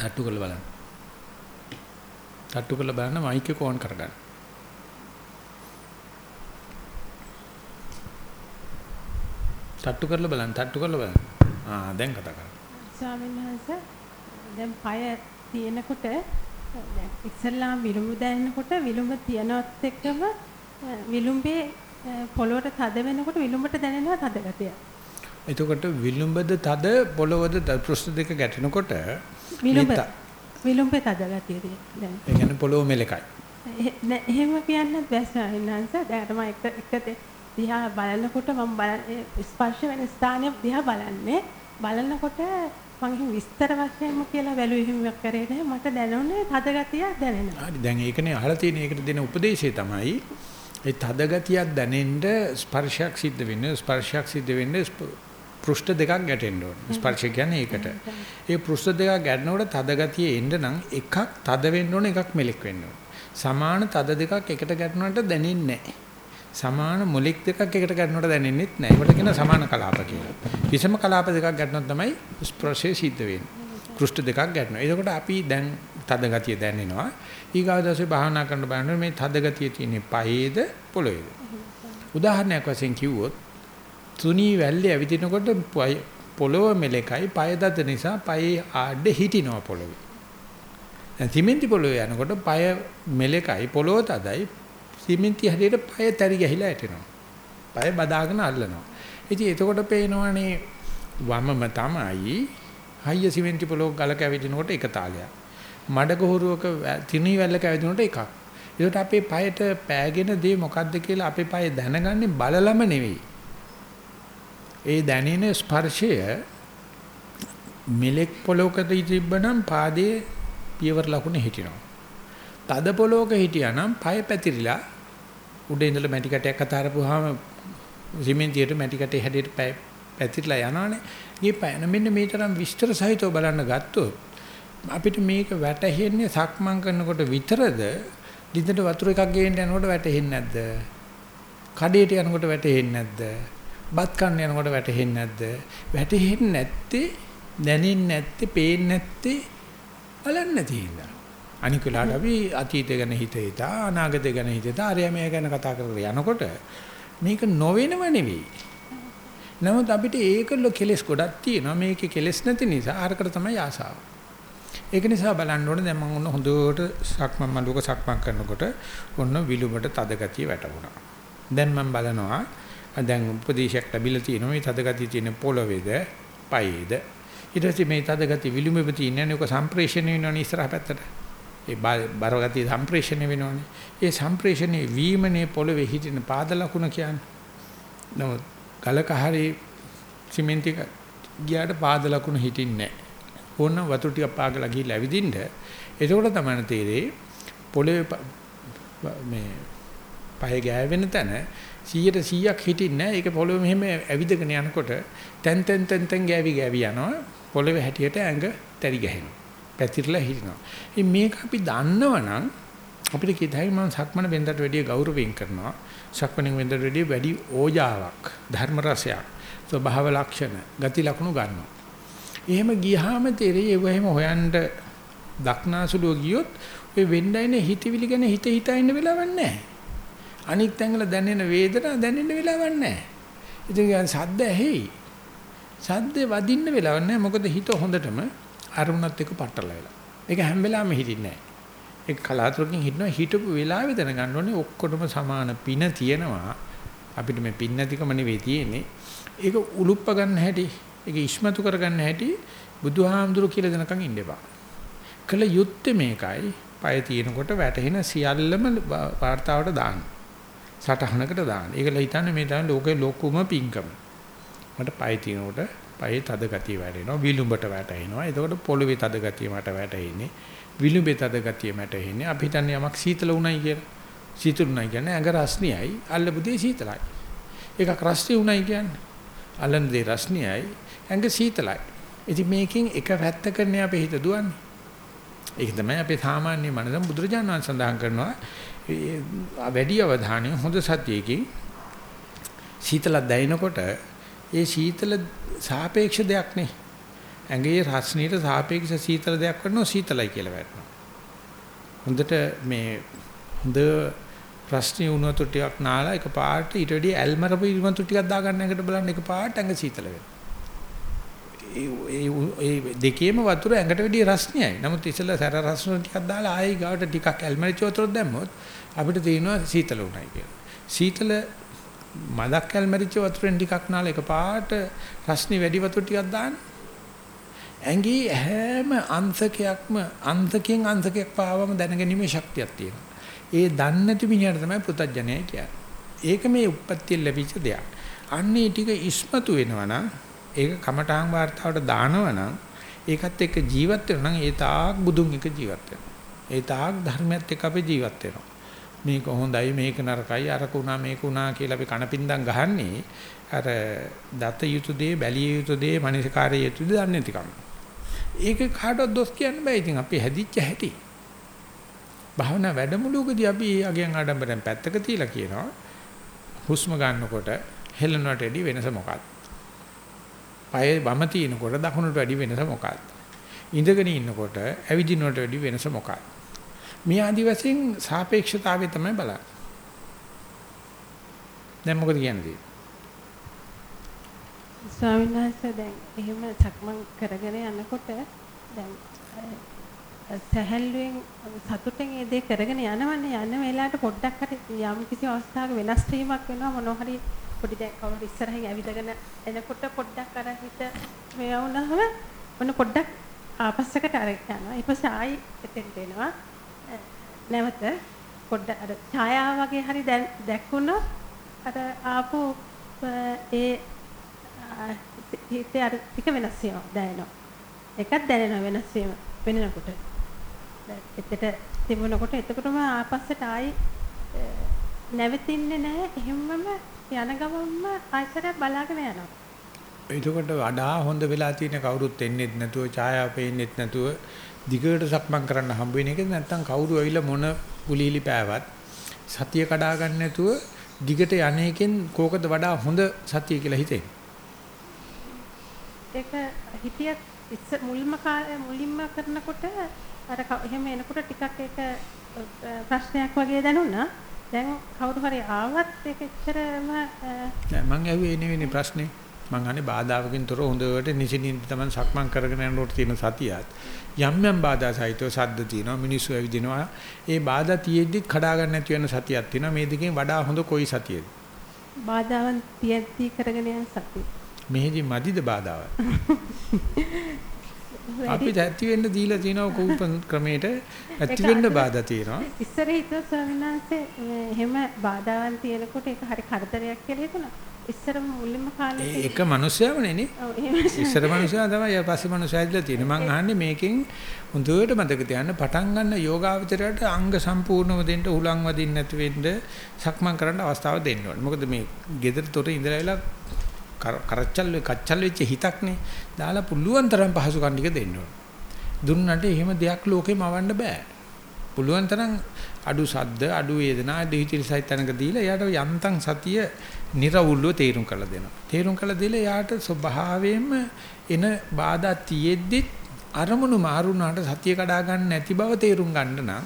තට්ටු කරලා බලන්න. තට්ටු කරලා බලන්න මයික් එක ඕන් කරගන්න. තට්ටු කරලා බලන්න තට්ටු කරලා බලන්න. ආ දැන් කතා කරන්න. ස්වාමීන් වහන්සේ දැන් পায় තියෙනකොට දැන් ඉස්සල්ලාම විලුඹ දැනෙනකොට විලුඹ තියනවත් එක්කම විලුඹේ පොළොවට තද වෙනකොට විලුඹට දැනෙනවා තද ගතිය. එතකොට විලුඹද තද පොළොවද පෘෂ්ඨ දෙක ගැටෙනකොට විලුඹ විලුඹේ තද ගතිය දැන්. ඒ කියන්නේ පොළොව මෙලකයි. එහෙම කියන්නත් වහන්සේ. දැන් මම එක එක දිහා බලනකොට මම ස්පර්ශ වෙන ස්ථානය දිහා බලන්නේ බලනකොට මම විස්තර වශයෙන්ම කියලා බැලුවේ හිමක් කරේ නැහැ මට දැනුනේ තද ගතියක් දැනෙනවා. හරි දැන් ඒකනේ අහලා තියෙන එකට දෙන උපදේශය තමයි ඒ තද ගතියක් දැනෙන්න ස්පර්ශයක් සිද්ධ වෙන්නේ ස්පර්ශයක් සිද්ධ වෙන්නේ පෘෂ්ඨ දෙකක් ගැටෙන්න ඕනේ. ස්පර්ශ කියන්නේ ඒකට. ඒ පෘෂ්ඨ දෙකක් ගැටෙනකොට තද ගතිය එන්න නම් එකක් තද වෙන්න ඕනේ එකක් මෙලෙක් වෙන්න ඕනේ. සමාන තද දෙකක් එකට ගැටුණාට දැනෙන්නේ නැහැ. සමාන මොලෙක් දෙකක් එකට ගැටෙනකොට දැනෙන්නෙත් නැහැ. ඒකට කියන සමාන කලාප කියලා. විෂම කලාප දෙකක් ගැටුණොත් තමයි ස්පර්ශය සිද්ධ වෙන්නේ. පෘෂ්ඨ දෙකක් ගැටෙනවා. එතකොට අපි දැන් තද ගතිය දැනෙනවා. ඊගාව දවසේ භාවනා කරන බලන්න මේ තද ගතිය තියෙන්නේ පහේද පොළොවේද. උදාහරණයක් වශයෙන් කිව්වොත් තුනී වැල්ලේ ඇවිදිනකොට පොළොව මෙලකයි පය දත නිසා පයේ ආඩ හිටිනවා පොළොවේ. දැන් සිමෙන්ති පොළොවේ යනකොට පය මෙලකයි පොළොව තදයි සිමෙන්ති හැඩයට පය තරි ගහිලා ඇටෙනවා. පය බදාගෙන අල්ලනවා. ඉතින් එතකොට පේනවනේ වමම තමයි හයිය සිමෙන්ති පොළොව ගලක ඇවිදිනකොට එක තාලයක්. මඩගොහරුවක තිනී වැල්ලක ඇවිදිනකොට එකක්. ඒකට අපේ පයට පෑගෙන දේ මොකද්ද කියලා අපේ පය දැනගන්නේ බලලම නෙවෙයි. ඒ දැනෙන ස්පර්ශය මෙලෙක් පොලොකද තිබ්බනම් පාදයේ පියවර ලකුණේ හිටිනවා. තද පොලොක හිටියානම් පය පැතිරිලා උඩ ඉඳලා මැටි කටයක් අතාරපුවාම සිමෙන්තියට මැටි කටේ හැඩයට පැතිරිලා යනවනේ. මේ පයන මෙන්න මේ තරම් විස්තර සහිතව බලන්න ගත්තොත් අපිට මේක වැටහෙන්නේ සක්මන් කරනකොට විතරද ලිඳට වතුර එකක් ගේන්න යනකොට වැටෙන්නේ නැද්ද? කඩේට යනකොට වැටෙන්නේ නැද්ද? බත් කන්න යනකොට වැටෙන්නේ නැද්ද? වැටෙන්නේ නැත්තේ දැනෙන්නේ නැත්තේ පේන්නේ නැත්තේ බලන්න නැති හින්දා. අනික වෙලාවට අපි අතීතය ගැන හිත හිතා අනාගතය ගැන හිත හිතා අරයා මේ ගැන කතා කරගෙන යනකොට මේක නොවෙනව නෙවෙයි. නමුත් අපිට ඒක කෙලස් ගොඩක් තියෙනවා. මේකේ කෙලස් නැති නිසා අරකට තමයි ආසාව. ඒක නිසා බලන්න ඕනේ දැන් මම ඔන්න හොඳට සක්මන් මලුක සක්මන් කරනකොට ඔන්න විලුඹට තද ගතිය වැටුණා. දැන් මම බලනවා දැන් උපදේශයක් ලැබිලා තියෙනවා මේ තද ගතිය තියෙන පොළවේද පයේද ඊට පස්සේ මේ තද ගතිය විලුඹෙ තියෙනනේ ඔක සම්ප්‍රේෂණය වෙනවනේ ඉස්සරහ පැත්තට. ඒ බර ගතිය සම්ප්‍රේෂණය වෙනවනේ. ඒ සම්ප්‍රේෂණේ වීමනේ පොළවේ හිටින පාද ලකුණ කියන්නේ. නමුත් ගලක හරි සිමෙන්ති ගියාට පාද ලකුණ හිටින්නේ නැහැ. ඕන වතුර ටිකක් පාගලා ගිහිල්ලා ඇවිදින්න. එතකොට තමයි තේරෙන්නේ පොළවේ මේ පය ගෑවෙන තැන 100ට 100ක් හිටින්නේ නැහැ. ඒක පොළවේ මෙහෙම ඇවිදගෙන යනකොට තැන් තැන් තැන් තැන් ගෑවි ගෑවි යනවා. පොළවේ හැටියට ඇඟ තැරි ගහනවා. පැතිරලා හිටිනවා. ඉතින් මේක අපි දන්නවනම් අපිට කියතයි මම සක්මන වෙන්දට වැඩිය ගෞරවයෙන් කරනවා. සක්මණෙන් වෙන්දට වැඩිය වැඩි ඕජාවක්, ධර්ම රසයක්, ස්වභාව ලක්ෂණ, ගති ලක්ෂණ ගන්නවා. එහෙම ගියාම තේරෙයි ඒව එහෙම හොයන්න දක්නාසුලුව ගියොත් ඔය වෙන්නයින හිතවිලි ගැන හිත හිතා ඉන්න වෙලාවක් නැහැ. අනිත් තැඟල දැනෙන වේදනා දැනෙන්න වෙලාවක් නැහැ. ඉතින් සද්ද ඇහි. සද්දේ වදින්න වෙලාවක් නැහැ. මොකද හිත හොඳටම අරමුණත් එක්ක පටලලා වෙලා. ඒක හැම වෙලාවෙම හිටින්නේ නැහැ. ඒක කලාතුරකින් හිටනවා හිටපු වෙලාවේ දැනගන්න ඕනේ ඔක්කොටම සමාන පින තියෙනවා. අපිට මේ පින් නැතිකම නෙවෙයි තියෙන්නේ. ඒක උලුප්ප ගන්න හැටි, ඒක ඉස්මතු කර ගන්න හැටි බුදුහාමුදුරු කියලා දෙනකන් ඉන්න එපා. කළ යුත්තේ මේකයි. පය තියෙනකොට වැටෙන සියල්ලම වார்த்தාවට දාන්න. සටහනකට දාන්න. ඒකල හිතන්නේ මේ තමයි ලෝකේ ලොකුම පිංකම. මට පය තියෙනකොට පයේ තද ගතිය වැටෙනවා. විලුඹට වැටෙනවා. එතකොට පොළවේ තද ගතිය මට වැටෙන්නේ. විලුඹේ තද ගතිය මට එන්නේ. අපි හිතන්නේ යමක් සීතල උණයි කියලා. සීතල උණයි කියන්නේ ඇඟ රස්නියයි. අල්ලපු දේ සීතලයි. එකක් රස්ටි උණයි කියන්නේ. අල්ලන දේ රස්නියයි. ඇඟ සීතලයි. ඉතින් මේකෙන් එක පැත්තකනේ අපේ හිත දුවන්නේ. ඒක තමයි අපේ සාමාන්‍ය මනස බුදුරජාණන් වහන්සේ සඳහන් කරනවා වැඩි අවධානය හොඳ සතියකින් සීතලක් දැනෙනකොට ඒ සීතල සාපේක්ෂ දෙයක් නේ. ඇඟේ රස්නියට සාපේක්ෂ සීතල දෙයක් කරනවා සීතලයි කියලා වැටෙනවා. හොඳට මේ හොඳ ප්‍රශ්නේ වුණොත් ටිකක් නාලා එක පාට ඊට වැඩි ඇල්මරපු ඉරිමන්තු ටිකක් දාගන්න එකට බලන්න එක පාට ඇඟ සීතල වෙනවා. ඒ දෙකේම වතුර ඇඟට වැඩි රස්නියයි. නමුත් ඉතල සැර රස්න ටිකක් දාලා ආයෙ ගාවට ටිකක් ඇල්මරිච් වතුර දැම්මොත් අපිට තේරෙනවා සීතල උණයි කියලා. සීතල මදක් ඇල්මරිච් වතුරෙන් ටිකක් නාලා එකපාරට රස්නි වැඩි වතුර ටිකක් දාන්න. ඇඟේ හැම අංශකයක්ම අංශකයෙන් අංශකයක් පාවම දැනගැනීමේ ශක්තියක් තියෙනවා. ඒ දන්නේ නැති මිනිහට තමයි පුතඥය කියන්නේ. ඒක මේ උප්පත්තිය ලැබිච්ච දෙයක්. අන්නේ ටික ඉස්මතු වෙනවා නම් ඒක කමඨාන් වාර්තාවට දානවනම් ඒකත් එක්ක ජීවත් වෙනවා නම් ඒ තාක් බුදුන් එක ජීවත් වෙනවා. ඒ තාක් ධර්මයත් එක්ක අපි ජීවත් වෙනවා. මේක හොඳයි මේක නරකයි අරක උනා මේක උනා කියලා අපි කනපින්දම් ගහන්නේ අර දත යුතු දේ බැලිය යුතු දේ මනසකාරය යුතු දේ දන්නේ නැතිකම. ඒක කාටවත් දොස් කියන්න බෑ. ඉතින් අපි හැදිච්ච හැටි. භාවනා වැඩමුළුවකදී අපි අගයන් ආඩම්බරෙන් පැත්තක තියලා කියනවා හුස්ම ගන්නකොට හෙලනට වැඩි වෙනස මොකක්ද? පය වම තිනකොට දකුණට වැඩි වෙනස මොකක්ද? ඉඳගෙන ඉන්නකොට ඇවිදිනවට වැඩි වෙනස මොකක්ද? මේ ආදි වශයෙන් සාපේක්ෂතාවය තමයි බලන්නේ. දැන් මොකද කියන්නේ? ස්වාමීන් වහන්සේ දැන් එහෙම සක්මන් කරගෙන යනකොට දැන් සැහැල්ලුවෙන් සතුටෙන් ඒ දේ කරගෙන යනවනේ යන වෙලාවට පොඩ්ඩක් හරි යම් කිසි අවස්ථාවක වෙනස් වීමක් වෙනවා මොනවා හරි පොඩි දැන් කවුරු ඉස්සරහින් ඇවිදගෙන එනකොට පොඩ්ඩක් අර හිත මේ වුණාම ඔන්න පොඩ්ඩක් ආපස්සකට අර යනවා. ඊට පස්සේ ආයි එතෙන්ට එනවා. නැවත පොඩ්ඩක් අර ඡායාව වගේ හරි දැක්කුණොත් අර ආපු ඒ හිතේ අර ටික වෙනස් වෙනවා දැනෙනවා. එකක් දැනෙනවා වෙනස් වීම වෙනකොට. එතෙට තිබුණකොට එතකොටම ආපස්සට ආයි නැවතින්නේ නැහැ. එහෙමම යන ගමන්ම ආයතරයක් බලාගෙන යනවා. එතකොට වඩා හොඳ වෙලා තියෙන කවුරුත් එන්නේත් නැතුව ඡායාව පේන්නෙත් නැතුව දිගට සක්මන් කරන්න හම්බ වෙන එක නැත්තම් කවුරු ඇවිල්ලා මොන පුලීලි පෑවත් සතිය කඩා ගන්න නැතුව දිගට යන්නේකින් කෝකද වඩා හොඳ සතිය කියලා හිතෙන්නේ. ඒක හිතියත් මුල්ම මුලින්ම කරනකොට අර එහෙම එනකොට ටිකක් ඒක ප්‍රශ්නයක් වගේ දැනුණා. දැන් කවුරු හරි ආවත් ඒක එච්චරම නෑ මං ඇහුවේ නෙවෙයි ප්‍රශ්නේ. මං අහන්නේ බාධාවකින් තොර හොඳට නිසින්ින් තමයි සක්මන් කරගෙන යනකොට තියෙන සතියත්. යම් යම් බාධා සහිතව සද්ද තියෙනවා මිනිස්සු ඇවිදිනවා. ඒ බාධා තියෙද්දි කඩා ගන්න නැති වෙන සතියක් තියෙනවා. මේ දෙකෙන් වඩා හොඳ කොයි සතියද? බාධාවන් තියද්දී කරගෙන යන සතිය. මෙහෙදි මදිද බාධාව අපි ඇති වෙන්න දීලා තියෙනවා කූප ක්‍රමයට. ඇති වෙන්න බාධා තියෙනවා. ඉස්සර හිතුවා ස්වාමීන් වහන්සේ එහෙම බාධාවන් තියෙනකොට ඒක හරි කරදරයක් කියලා හිතුණා. ඉස්සර මුලින්ම කාලේ ඒ එක මිනිස්සයවනේ නේ. ඉස්සර මිනිස්සයා තමයි ඊට පස්සේ මිනිස්සයා ඉදලා තියෙන්නේ. මං අහන්නේ මේකෙන් හොඳට මතක තියාගන්න. පටන් ගන්න යෝගාවචරයට අංග සම්පූර්ණව දෙන්න උලන් වදින්න නැති වෙන්න සක්මන් කරන්න අවස්ථාව දෙන්න ඕනේ. මොකද මේ gedara තොර ඉඳලා කරච්චල් කච්චල් වෙච්ච හිතක්නේ දාලා පුළුවන් තරම් පහසු කන් ටික දෙන්න ඕනේ දුන්නට එහෙම දෙයක් ලෝකෙම අවන්න බෑ පුළුවන් තරම් අඩු සද්ද අඩු වේදනා දෙහිතිල් සහිතනක දීලා එයාට යන්තම් සතිය निराවුල්ව තේරුම් කරලා දෙනවා. තේරුම් කරලා දීලා එයාට ස්වභාවයෙන්ම එන බාධා තියෙද්දි අරමුණු මාරුණාට සතිය කඩා ගන්න නැති බව තේරුම් ගන්න නම්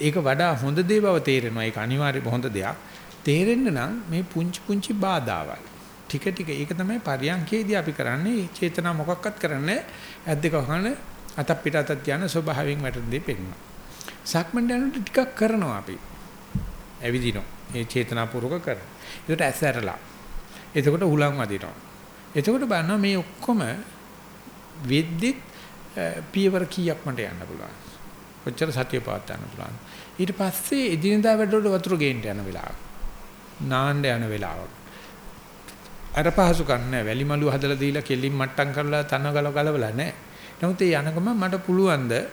ඒක වඩා හොඳ දේ බව තේරෙනවා. ඒක අනිවාර්යයෙන්ම හොඳ දෙයක්. තේරෙන්න නම් මේ පුංචි පුංචි බාධාවල් ටික ටික ඒක තමයි පරියන්කේදී අපි කරන්නේ චේතනා මොකක්වත් කරන්නේ ඇද්දක වහන අත පිට අත ධාන ස්වභාවයෙන් වැටෙන දේ පෙන්වනවා. සක්මන් යනකොට ටිකක් කරනවා අපි. ඇවිදිනවා. ඒ චේතනාපූර්වක කරන. ඒකට ඇස් ඇරලා. එතකොට උලන් වදිනවා. එතකොට බලනවා මේ ඔක්කොම වෙද්දි පියවර කීයක් මට යන්න පුළුවන්. කොච්චර සතිය පවත් ගන්න පුළුවන්. ඊට පස්සේ එදිනදා වැඩවලට වතුර ගේන්න යන වෙලාව. නාන්න යන වෙලාව. අර පහසු කන්නේ වැලි මලු හදලා දීලා කෙලින් මට්ටම් කරලා තන ගල ගලවලා නැහැ. නමුත් ඒ යනකම මට පුළුවන් ද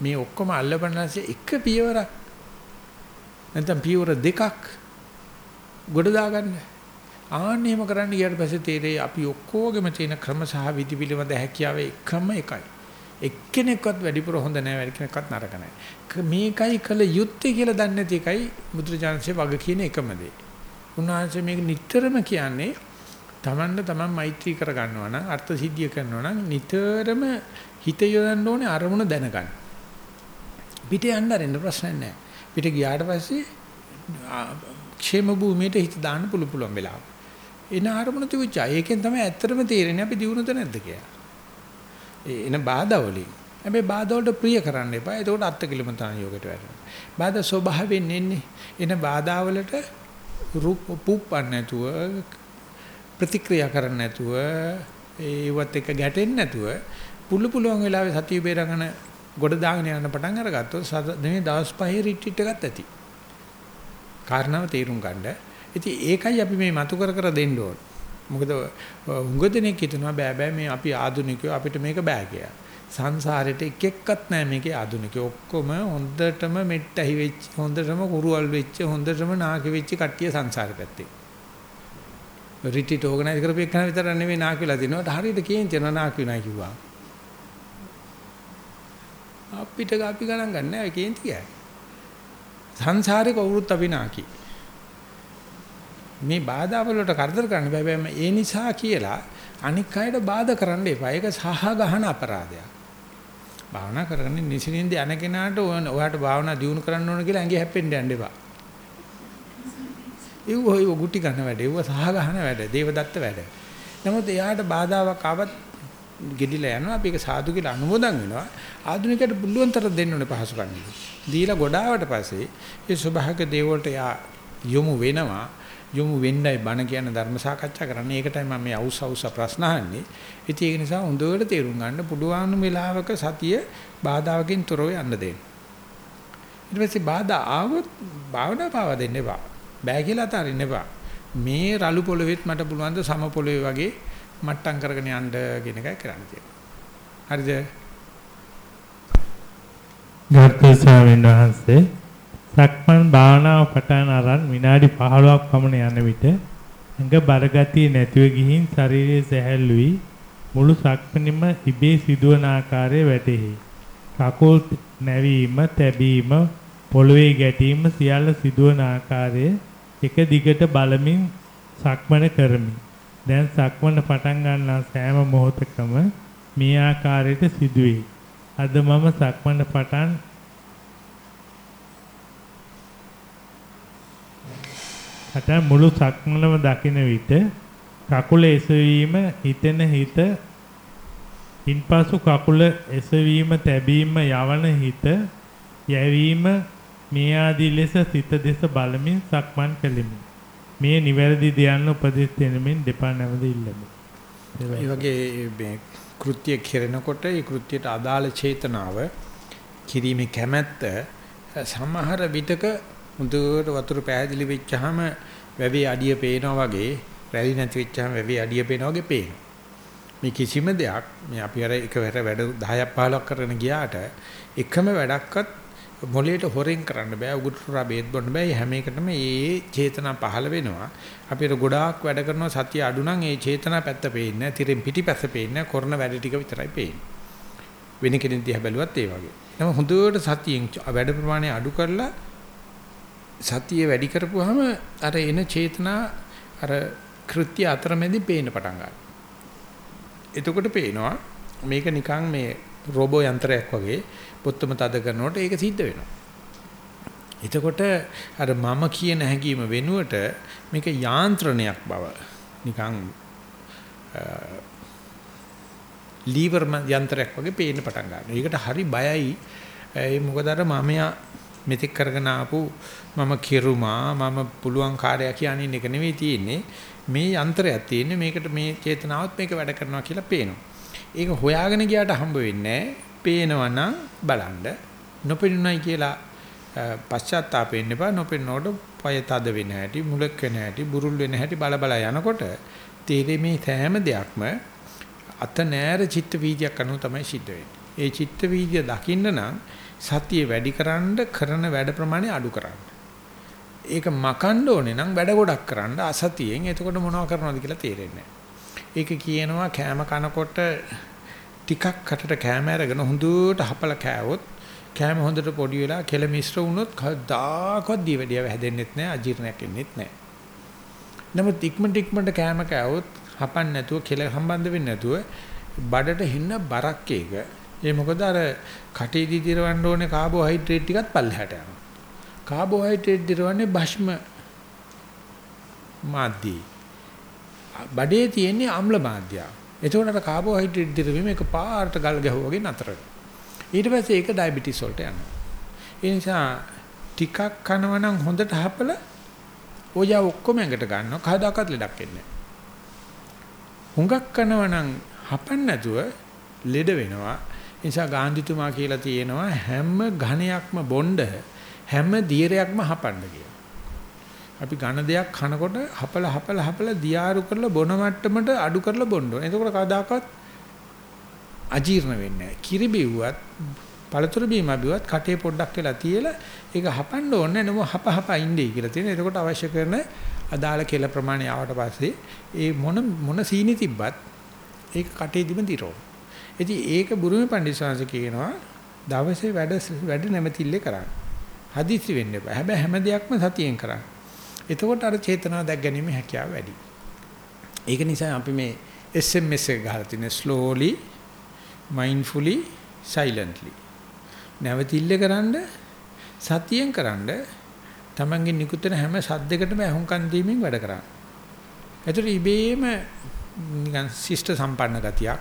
මේ ඔක්කොම අල්ලපනanse එක පියවරක් නැත්නම් පියවර දෙකක් ගොඩ දාගන්න. ආන්නේම කරන්න ගියාට පස්සේ තේරෙයි අපි ඔක්කොගෙම තියෙන ක්‍රම සහ විදි පිළිබඳ හැකියාව එකම එකයි. එක්කෙනෙක්වත් වැඩිපුර හොඳ නැහැ වැඩි කෙනෙක්වත් නරක නැහැ. මේකයි කල යුත්තේ කියලා දන්නේ නැති එකයි බුදුරජාණන්සේ වග කියන එකම දේ. උන්වහන්සේ මේක නිතරම කියන්නේ තමන්ට තමන් මෛත්‍රී කර ගන්නවා නම් අර්ථ සිද්ධිය කරනවා නම් නිතරම හිත යොදන්න ඕනේ අරමුණ දැනගන්න. පිට යන්න අරින්න ප්‍රශ්න නැහැ. පිට ගියාට පස්සේ ക്ഷേම භූමියට හිත දාන්න පුළු පුළුවන් වෙලාව. එන අරමුණ තිබුච්චා. ඒකෙන් තමයි ඇත්තටම තේරෙන්නේ අපි දිනුනද නැද්ද කියලා. එන බාධා වලින්. හැබැයි බාධා වලට ප්‍රිය කරන්න එපා. එතකොට අත්ති කිලමතාන යෝගයට වැටෙනවා. බාධා ස්වභාවයෙන් එන්නේ. එන බාධා වලට රූප පුප්පන්න නැතුව ප්‍රතික්‍රියා කරන්න නැතුව ඒවත් එක ගැටෙන්නේ නැතුව පුළු පුළුවන් වෙලාවේ සතිය බේරගෙන ගොඩ දාගෙන යන පටන් අරගත්තොත් මේ දවස් පහේ රිට්‍රීට් එකක් ඇති. කාරණාව තේරුම් ගන්න. ඉතින් ඒකයි අපි මේ මතු කර කර දෙන්න ඕන. මොකද හුඟ දෙනෙක් හිතනවා බෑ බෑ මේ අපි ආදුනිකයෝ අපිට මේක බෑ කියලා. සංසාරෙට එක එක්කත් නැහැ මේකේ ආදුනිකයෝ ඔක්කොම හොඳටම මෙට්ටහි වෙච්ච හොඳටම කුරුවල් වෙච්ච හොඳටම නාකි වෙච්ච කට්ටිය සංසාරෙ පැත්තේ. රිට්‍රීට් ඕගනයිස් කරපු එක විතර නෙවෙයි නාකි වෙලා දිනවට හරියට කේන්ති යනවා නාකි වෙනවා කිව්වා. අපිට අපි ගණන් ගන්න නැහැ කේන්ති කියන්නේ. සංසාරේ කවුරුත් අපි නාකි. මේ බාධා වලට කරදර කරන්න බෑ ඒ නිසා කියලා අනික් අයට බාධා කරන්න එපා. ඒක සහ ගහන අපරාධයක්. භාවනා කරන්නේ නිසින්ින්ද යන කෙනාට ඔයාට භාවනා දියුණු කරන්න ඕන කියලා ඇඟේ හැප්පෙන්න යන්න එපා. ඒව ඔය ගුටි ගන්න වැඩ, ඒව සහ ගහන වැඩ, දේවදත්ත වැඩ. නමුත් එයාට බාධාවක් ආවත් ගෙඩිලා යනවා අපි ඒක සාදු කියලා අනුමෝදන් වෙනවා ආධුනිකයට පුළුවන් තරම් දෙන්න ඕනේ පහසුකම් දීලා ගොඩාවට පස්සේ ඒ ස්වභාවික දේවල්ට යා යොමු වෙනවා යොමු වෙන්නයි බණ කියන ධර්ම සාකච්ඡා කරන්නේ. ඒකටයි මම මේ අවුස් අවුස් ප්‍රශ්න අහන්නේ. ඉතින් ඒක නිසා හොඳට තේරුම් ගන්න පුළුවන් වෙලාවක සතිය බාධාවකින් තොරව යන්න දෙන්න. ඊට පස්සේ බාධා ආවොත් භාවනා පාව දෙන්න එපා. බෑ කියලා අතාරින්න එපා. මේ රළු පොළවෙත් මට පුළුවන් ද සම පොළවේ වගේ මට්ටම් කරගෙන යන්න කියන එකයි කරන්න තියෙන්නේ. හරිද? ගර්ථ ස්වාමීන් වහන්සේ සක්මන් භාවනාව පටන් අරන් විනාඩි 15ක් පමණ යන විට ඇඟ බරගතිය නැතිව ගිහින් ශරීරයේ සැහැල්ලු වී මුළු සක්මනින්ම ඉබේ සිදුවන ආකාරය වැටහි. කකුල් නැවීම, තැබීම, පොළවේ ගැටීම සියල්ල සිදුවන ආකාරය එක දිගට බලමින් සක්මන කරමි. දැන් සක්මන පටන් ගන්නා සෑම මොහොතකම මේ ආකාරයට සිදුවේ. අද මම සක්මන පටන් පටන් මුළු සක්මනම දකින විට කකුල එසවීම හිතෙන හිත ඉන්පසු කකුල එසවීම තැබීම යවන හිත යැවීම මේ ආදී ලෙස සිත දෙස බලමින් සක්මන් කෙලිමි. මේ නිවැරදි ධ්‍යාන උපදෙස් දෙනමින් දෙපා නැවත ඉල්ලමි. ඒ වගේ මේ කෘත්‍ය කෙරෙනකොට ඒ කෘත්‍යයට අදාළ චේතනාව කිරීමේ කැමැත්ත සමහර විටක මුදුවට වතුර පැහැදිලි වෙච්චාම වැවේ අඩිය පේනවා වගේ රැලි නැති වෙච්චාම වැවේ අඩිය පේනවා වගේ පේනවා. මේ කිසිම දෙයක් මේ අපි අර එකවර වැඩ 10ක් 15ක් කරගෙන ගියාට එකම වැඩක්වත් මොලේට හොරෙන් කරන්න බෑ උගුරුරා බේත් බොන්න බෑ. හැම එකටම ඒ චේතනා පහළ වෙනවා. අපිට ගොඩාක් වැඩ කරනවා සතිය අඩු නම් ඒ චේතනා පැත්ත පේන්නේ නැහැ තිරෙන් පිටිපැස පේන්නේ නැහැ කරන වැඩ ටික විතරයි පේන්නේ. වෙන කෙනෙක් දිහා බැලුවත් ඒ වගේ. නම හොඳට සතියෙන් වැඩ ප්‍රමාණය අඩු කරලා සතිය වැඩි කරපුවාම අර එන චේතනා අර කෘත්‍ය අතරමැදි පේන්න පටන් ගන්නවා එතකොට පේනවා මේක නිකන් මේ රෝබෝ යන්ත්‍රයක් වගේ පොත්තම තද කරනකොට ඒක සිද්ධ වෙනවා. එතකොට අර මම කියන හැඟීම වෙනුවට මේක යාන්ත්‍රණයක් බව නිකන් ලීවර් යන්ත්‍රයක් වගේ පේන්න පටන් ගන්නවා. ඒකට හරි බයයි. ඒ මොකද අර මමයා මෙතෙක් කරගෙන ආපු මම කිරුමා මම පුළුවන් කාර්යය කියන්නේ එක නෙවෙයි තියෙන්නේ. මේ යන්ත්‍රයක් තියෙන්නේ මේකට මේ චේතනාවත් මේක වැඩ කරනවා කියලා පේනවා. ඒක හොයාගෙන ගියාට හම්බ වෙන්නේ පේනවනම් බලන්න නොපෙනුනයි කියලා පශ්චාත්තාප වෙන්න එපා නොපෙන්නකොට පය තද වෙන හැටි මුලක් වෙන හැටි බුරුල් වෙන හැටි බල බල යනකොට තේරෙන්නේ මේ සෑම දෙයක්ම අත නෑර චිත්ත වීදියක් අනුව තමයි සිද්ධ වෙන්නේ. ඒ චිත්ත වීදිය දකින්න නම් සතිය වැඩිකරන කරන වැඩ ප්‍රමාණය අඩු කරන්න. ඒක මකන්න ඕනේ නම් වැඩ ගොඩක් කරන්න අසතියෙන් එතකොට මොනව කරනවද කියලා තේරෙන්නේ ඒක කියනවා කෑම කනකොට ටිකක් කටට කෑම අරගෙන හොඳට හපලා කෑවොත් කෑම හොඳට පොඩි වෙලා කෙල මිශ්‍ර වුණොත් කවදාකවත් දීවැඩියව හැදෙන්නෙත් නැහැ අජීර්ණයක් වෙන්නෙත් නැහැ. නමුත් ඉක්මනට ඉක්මනට කෑම කෑවොත් හපන්න නැතුව කෙල සම්බන්ධ වෙන්නේ නැතුව බඩට හින්න බරක් ඒක. ඒ මොකද අර කටේදී දිරවන්න ඕනේ කාබෝහයිඩ්‍රේට් ටිකත් පල්ලෙහාට යනවා. කාබෝහයිඩ්‍රේට් දිරවන්නේ භස්ම මාධ්‍යයි. බඩේ තියෙන්නේ අම්ල මාධ්‍යය. එතකොට අර කාබෝහයිඩ්‍රේට් දිරවීම එක පාට ගල් ගැහුවා වගේ නතර ඊට පස්සේ ඒක ඩයබටිස් වලට යනවා. ඒ නිසා ටිකක් කනවා නම් හොඳට හපලා ඕජා ඔක්කොම ඇඟට ගන්නවා. කවදාකවත් ලෙඩක් එන්නේ නැහැ. හුඟක් කනවා නම් හපන්න නැතුව ලෙඩ වෙනවා. ඒ නිසා ගාන්ධිතුමා කියලා තියෙනවා හැම ඝණයක්ම බොණ්ඩ හැම දියරයක්ම හපන්න කියලා. අපි ඝන දෙයක් කනකොට හපල හපල හපල දියාරු කරලා බොන මට්ටමට අඩු කරලා බොන්න ඕනේ. එතකොට කවදාකවත් අජීර්ණ වෙන්නේ නැහැ. කිරි බිව්වත් පළතුරු බීම බිව්වත් කටේ පොඩ්ඩක් වෙලා තියලා ඒක හපන්න ඕනේ නම හප හප ඉන්නේ කියලා තියෙනවා. එතකොට අවශ්‍ය කරන අදාළ කෙල ප්‍රමාණය ආවට පස්සේ ඒ මොන මොන සීනි තිබ්බත් ඒක කටේදිම දිරෝ. ඉතින් ඒක බුරුමේ පඬිස්සංශ කියනවා දවසේ වැඩ වැඩ නැමැතිල්ලේ කරන්න. හදිසි වෙන්න එපා. හැබැයි හැම දෙයක්ම සතියෙන් කරන්න. එතකොට අර චේතනාව දැක් ගැනීම හැකියාව වැඩි. ඒක නිසා අපි මේ SMS එක ගහලා තියෙන slowly mindfully silently නැවතිල්ල කරන්න සතියෙන් කරන්න තමන්ගේ නිකුත්න හැම සද්දයකටම අහුම්කන් දීමෙන් වැඩ කරන්න. ඒතර ඉබේම නිකන් ශිෂ්ට සම්පන්න ගතියක්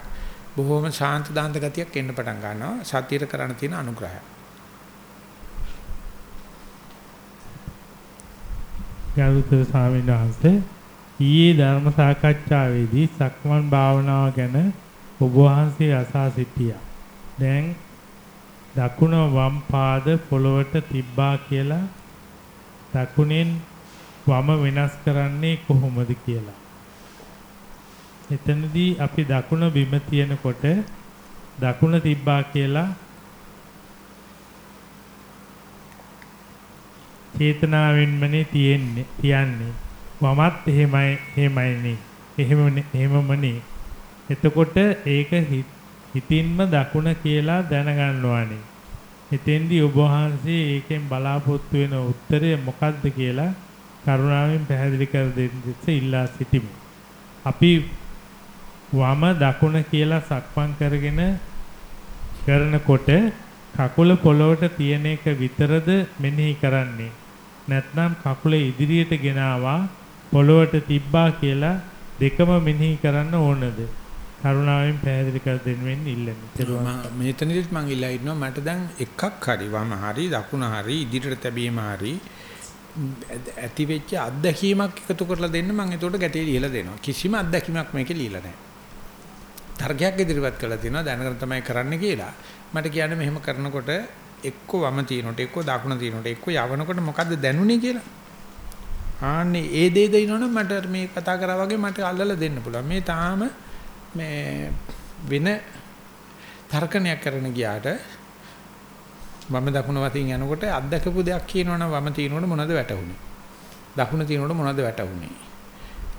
බොහොම ශාන්ත දාන්ත ගතියක් එන්න පටන් ගන්නවා සතියේ කරණ තියෙන අනුග්‍රහය. ගරුතර ස්වාමීන් වහන්සේ ඊයේ ධර්ම සාකච්ඡාවේදී සක්මන් භාවනාව ගැන ඔබ වහන්සේ අසා සිටියා. දැන් දකුණ වම් පාද පොළවට තිබ්බා කියලා දකුණෙන් වම වෙනස් කරන්නේ කොහොමද කියලා. එතනදී අපි දකුණ බිම තියනකොට දකුණ තිබ්බා කියලා චේතනාවෙන්මනේ තියෙන්නේ තියන්නේ. වමත් එහෙමයි එහෙමයිනේ. එහෙමනේ එහෙමමනේ. එතකොට ඒක හිතින්ම දකුණ කියලා දැනගන්නවානේ. එතෙන්දී ඔබ වහන්සේ ඒකෙන් බලාපොරොත්තු වෙන උත්තරය මොකක්ද කියලා කරුණාවෙන් පැහැදිලි කර දෙන්න ඉල්ලා සිටිමු. අපි වම දකුණ කියලා සක්මන් කරගෙන කරනකොට කකුල පොළොවට තියෙන එක විතරද මෙනෙහි කරන්නේ නැත්නම් කකුල ඉදිරියට ගෙනාවා පොළොවට තිබ්බා කියලා දෙකම මෙනෙහි කරන්න ඕනද? කරුණාවෙන් පැහැදිලි කර දෙන්න වෙන්න ඉල්ලන්නේ. මම මෙතනදිත් මං ඉල්ලා ඉන්නවා මට දැන් එකක් හරි වම හරි දකුණ හරි ඉදිරියට තැබීම හරි ඇති වෙච්ච අත්දැකීමක් එකතු කරලා දෙන්න මම ඒකට ගැටේ ලියලා දෙනවා. කිසිම අත්දැකීමක් මේකේ ලියලා නැහැ. තර්කයක් ඉදිරිපත් කරලා තියෙනවා දැනගෙන තමයි කරන්න කියලා. මට කියන්නේ මෙහෙම කරනකොට එක්ක වම තියනකොට එක්ක දකුණ තියනකොට එක්ක යවනකොට මොකද්ද දැනුනේ කියලා. ආන්නේ ඒ දේ දෙනවනම් මට මේ කතා කරා වගේ මට අල්ලලා දෙන්න පුළුවන්. මේ තාම මේ වෙන තර්කණයක් කරන ගියාට වම දකුණ වතින් යනකොට අත්දකපු දෙයක් කියනවනම් වම තිනනකොට මොනවද වැටුනේ? දකුණ තිනනකොට මොනවද වැටුනේ?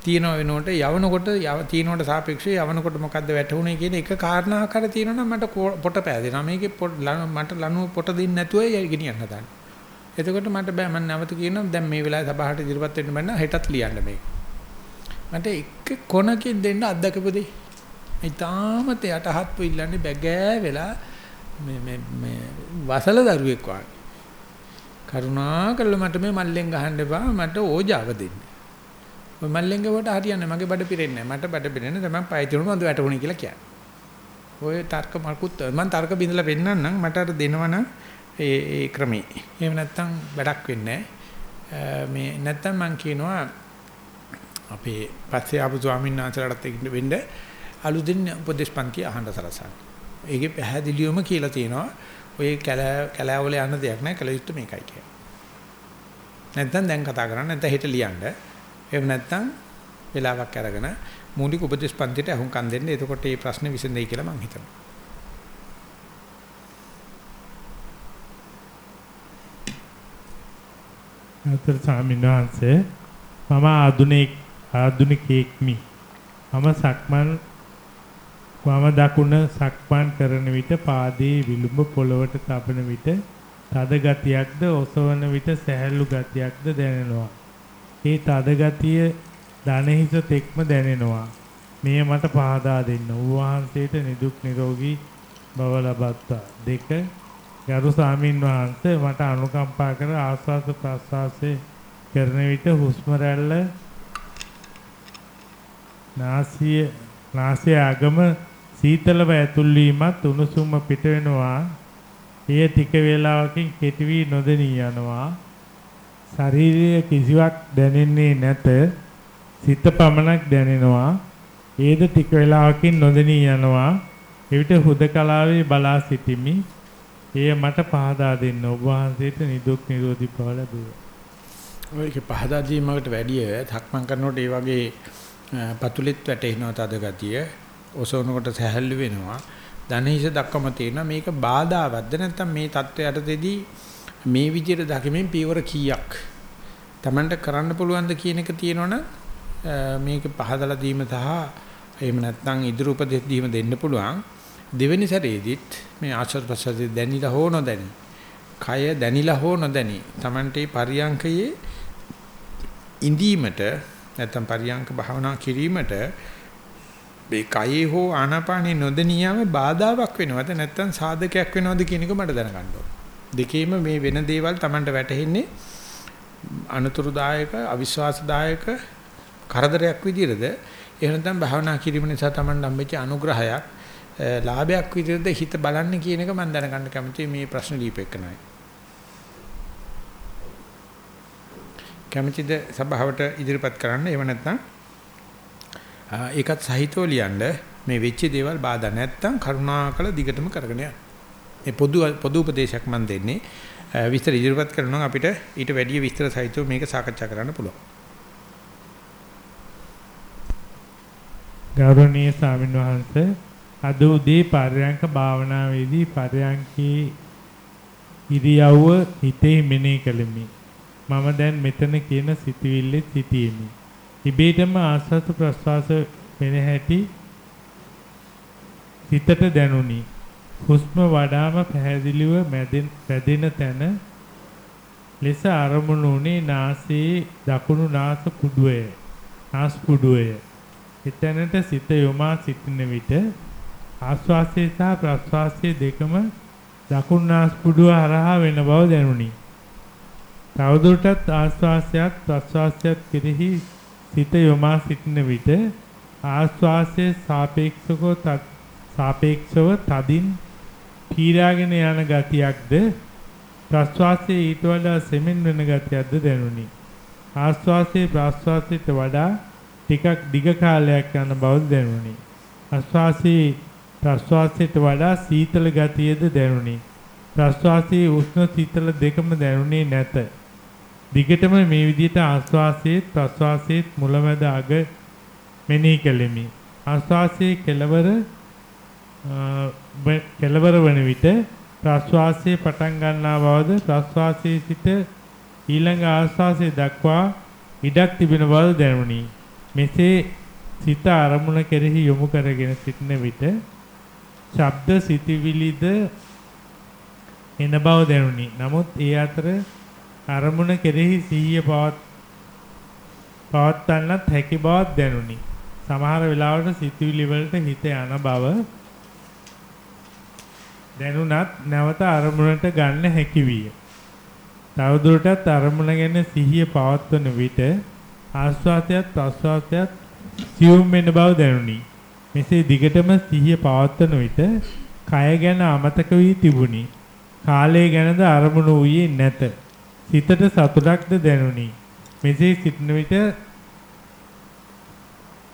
තියනවා වෙනකොට යවනකොට තියනකොට සාපේක්ෂව යවනකොට මොකද්ද වැටුනේ කියන එක කාරණාවක් හර තියෙනවනම් මට පොට පෑදෙනවා. මේකේ මට ලනුව පොට දෙන්නේ නැතුව ගෙනියන්න හදන්න. එතකොට මට බෑ මම නැවත කියනවා දැන් මේ වෙලාවේ සභාවට ඉදිරිපත් වෙන්න බෑ හෙටත් ලියන්න මේක. මට එක කොනකින් දෙන්න අත්දකපු දෙයි. ඒ තාමත් යටහත් වෙILLන්නේ බැගෑ වෙලා මේ මේ මේ වසල දරුවෙක් වගේ. කරුණාකරලා මට මේ මල්ලෙන් ගහන්න එපා මට ඕජාව දෙන්න. ඔය මල්ලෙන් ගවට හරියන්නේ මගේ බඩ පිරෙන්නේ නැහැ. මට බඩ පිරෙන්නේ තමයි පය තිනුන මඳ වැටුණේ කියලා කියන්නේ. ඔය තර්ක මල්කුත් මම තර්ක බින්දලා පෙන්නන්නම් මට අර දෙනවනම් ඒ ඒ ක්‍රමේ. එහෙම නැත්තම් වැඩක් වෙන්නේ මේ නැත්තම් මම කියනවා අපේ පස්සේ ආපු ස්වාමීන් වහන්සේලාට වෙන්න අලුතින් උපදේශ පන්ති අහන්න සලසන්න. ඒකේ පැහැදිලිවම කියලා තියෙනවා ඔය කැලෑ කැලෑවල යන දෙයක් නෑ කල යුත්තේ මේකයි කියලා. නැත්තම් දැන් කතා කරන්න නැත්නම් හෙට ලියන්න. එහෙම නැත්තම් වෙලාවක් අරගෙන මූලික උපදේශ පන්තිට අහුම්කම් දෙන්න. එතකොට මේ ප්‍රශ්නේ විසඳෙයි කියලා මම හිතනවා. අතර ස්වාමීන් වහන්සේ මම ආදුනික ආදුනිකෙක්මි. මම සක්මන් වම දකුණ සක්මන් කරන විට පාදයේ විලුඹ පොළවට තබන විට තද ගතියක්ද ඔසවන විට සැහැල්ලු ගතියක්ද දැනෙනවා. ඒ තද ගතිය දණහිස තෙක්ම දැනෙනවා. මේ මට පහදා දෙන්න. වහන්සේට නිදුක් නිරෝගී බව ලබත්තා. දෙක ගරු සාමින් වහන්සේ මට අනුකම්පා කර ආස්වාද ප්‍රස්වාසයේ කරන විට හුස්ම රැල්ල නාසිය නාසය අගම සීතලව ඇතුල් වීමත් උණුසුම පිට වෙනවා. එය ටික වේලාවකින් කෙටි වී නොදෙනී යනවා. ශරීරයේ කිසිවක් දැනෙන්නේ නැත. සිත පමණක් දැනෙනවා. ඒද ටික වේලාවකින් නොදෙනී යනවා. එවිට හුදකලාවේ බලා සිටිමි. එය මට පහදා දෙන්න ඔබ වහන්සේට නිදුක් නිරෝධී බව ලැබේවා. ඔයක පහදා දීමකට වැඩිය තක්මන් කරනකොට ඒ වගේ පතුලෙත් වැටෙනවා තද ගතිය, ඔසවනකොට සැහැල්ලු වෙනවා. ධනහිස දක්වම තියෙනවා මේක බාධාවත්ද නැත්නම් මේ தත්වයටදී මේ විදිහට දකිමින් පීවර කීයක් Tamanට කරන්න පුළුවන්ද කියන එක තියෙනවනම් මේක පහදලා දීම සහ එහෙම නැත්නම් ඉදිරි උපදෙස් දීම දෙන්න පුළුවන්. දෙවෙනි සැරේදීත් මේ ආශ්‍රද ප්‍රසද්ද දැනිලා හෝ නොදැනි. කය දැනිලා හෝ නොදැනි. Tamante පරියංකයේ ඉඳීමට නැත්නම් පරියංක භාවනා කිරීමට මේ කයේ හෝ ආනාපානේ නොදැනියම බාධාවක් වෙනවද නැත්නම් සාධකයක් වෙනවද කියන එක මට දැනගන්න ඕන. දෙකේම මේ වෙන දේවල් Tamanට වැටහෙන්නේ අනතුරුදායක අවිශ්වාසදායක කරදරයක් විදිහටද එහෙම නැත්නම් භාවනා කිරීම නිසා Taman හම්බෙච්ච අනුග්‍රහයක් ලාභයක් විදිහට හිත බලන්න කියන එක මම දැනගන්න කැමතියි මේ ප්‍රශ්න දීපෙකනයි. කැමතිද සභාවට ඉදිරිපත් කරන්න එහෙම නැත්නම් ඒකත් සහිතව ලියන්න මේ වෙච්ච දේවල් බාධා නැත්නම් කරුණාකර දිගටම කරගෙන යන්න. මේ පොදු පොදු උපදේශයක් මම දෙන්නේ. විස්තර ඉදිරිපත් කරනවා අපිට ඊට වැඩිය විස්තර සහිතව මේක සාකච්ඡා කරන්න පුළුවන්. ගෞරවනීය ස්වාමීන් වහන්සේ අද උදේ පරයන්ක භාවනාවේදී පරයන්කේ ඉරියව්ව හිතේ මෙනෙහි කළෙමි. මම දැන් මෙතන කියන සිතුවිල්ලෙත් සිටියෙමි. ඉබේටම ආස්වාද ප්‍රස්වාස වෙන හැටි හිතට දැනුනි. හුස්ම වඩාම පැහැදිලිව මැදෙන තැන ලෙස අරමුණු උනේ නාසයේ දකුණු නාස කුඩුවය. නාස් කුඩුවය. එතැනට සිත යොමා සිටින විට ආශ්වාසය සහ ප්‍රශ්වාසය දෙකම දකුණු නාස්පුඩුව හරහා වෙන බව දැනුනි. තවදුරටත් ආශ්වාසයත් ප්‍රශ්වාසයත් කෙරෙහි සිත යොමා සිටින විට ආස්වාසයේ සාපේක්ෂව තත් සාපේක්ෂව තදින් පීරාගෙන යන ගතියක්ද ප්‍රස්වාසයේ ඊට වඩා සෙමෙන් වෙන ගතියක්ද දැනුනි. ආස්වාසයේ ප්‍රස්වාසයට වඩා ටිකක් දිග කාලයක් යන බව දැනුනි. ආස්වාසයේ ප්‍රස්වාසයට වඩා සීතල ගතියද දැනුනි. ප්‍රස්වාසයේ උෂ්ණ සීතල දෙකම දැනුනේ නැත. දිගටම මේ විදිහට ආස්වාසයේත් ප්‍රස්වාසයේත් මුලැමැද අග මෙනෙහි කෙලෙමි. ආස්වාසයේ කෙලවර කෙලවර වන විට ප්‍රස්වාසයේ පටන් ගන්නා බවද ප්‍රස්වාසයේ සිට ඊළඟ ආස්වාසයේ දක්වා ඉඩක් තිබෙන බව දැනුනි. මෙසේ සිත අරමුණ කෙරෙහි යොමු කරගෙන සිටින විට ශබ්ද සිටිවිලිද එන බව දැනුනි. නමුත් ඒ අතර අරමුණ කෙරෙහි සිහිය පවත් පවත්වන්නත් හැකි බවක් දැනුනි. සමහර වෙලාවට සිතුවිලි වලට හිත යන බව දැනුණත් නැවත අරමුණට ගන්න හැකි විය. තවදුරටත් අරමුණ ගැන සිහිය පවත්වන විට ආස්වාදයට ප්‍රස්වාදයට සියුම් වෙන බව දැනුනි. මෙසේ දිගටම සිහිය පවත්වන විට කය ගැන අමතක වී තිබුණි. කාලය ගැනද අරමුණු වූයේ නැත. සිතට සතුටක්ද දැනුනි. මෙසේ සිටින විට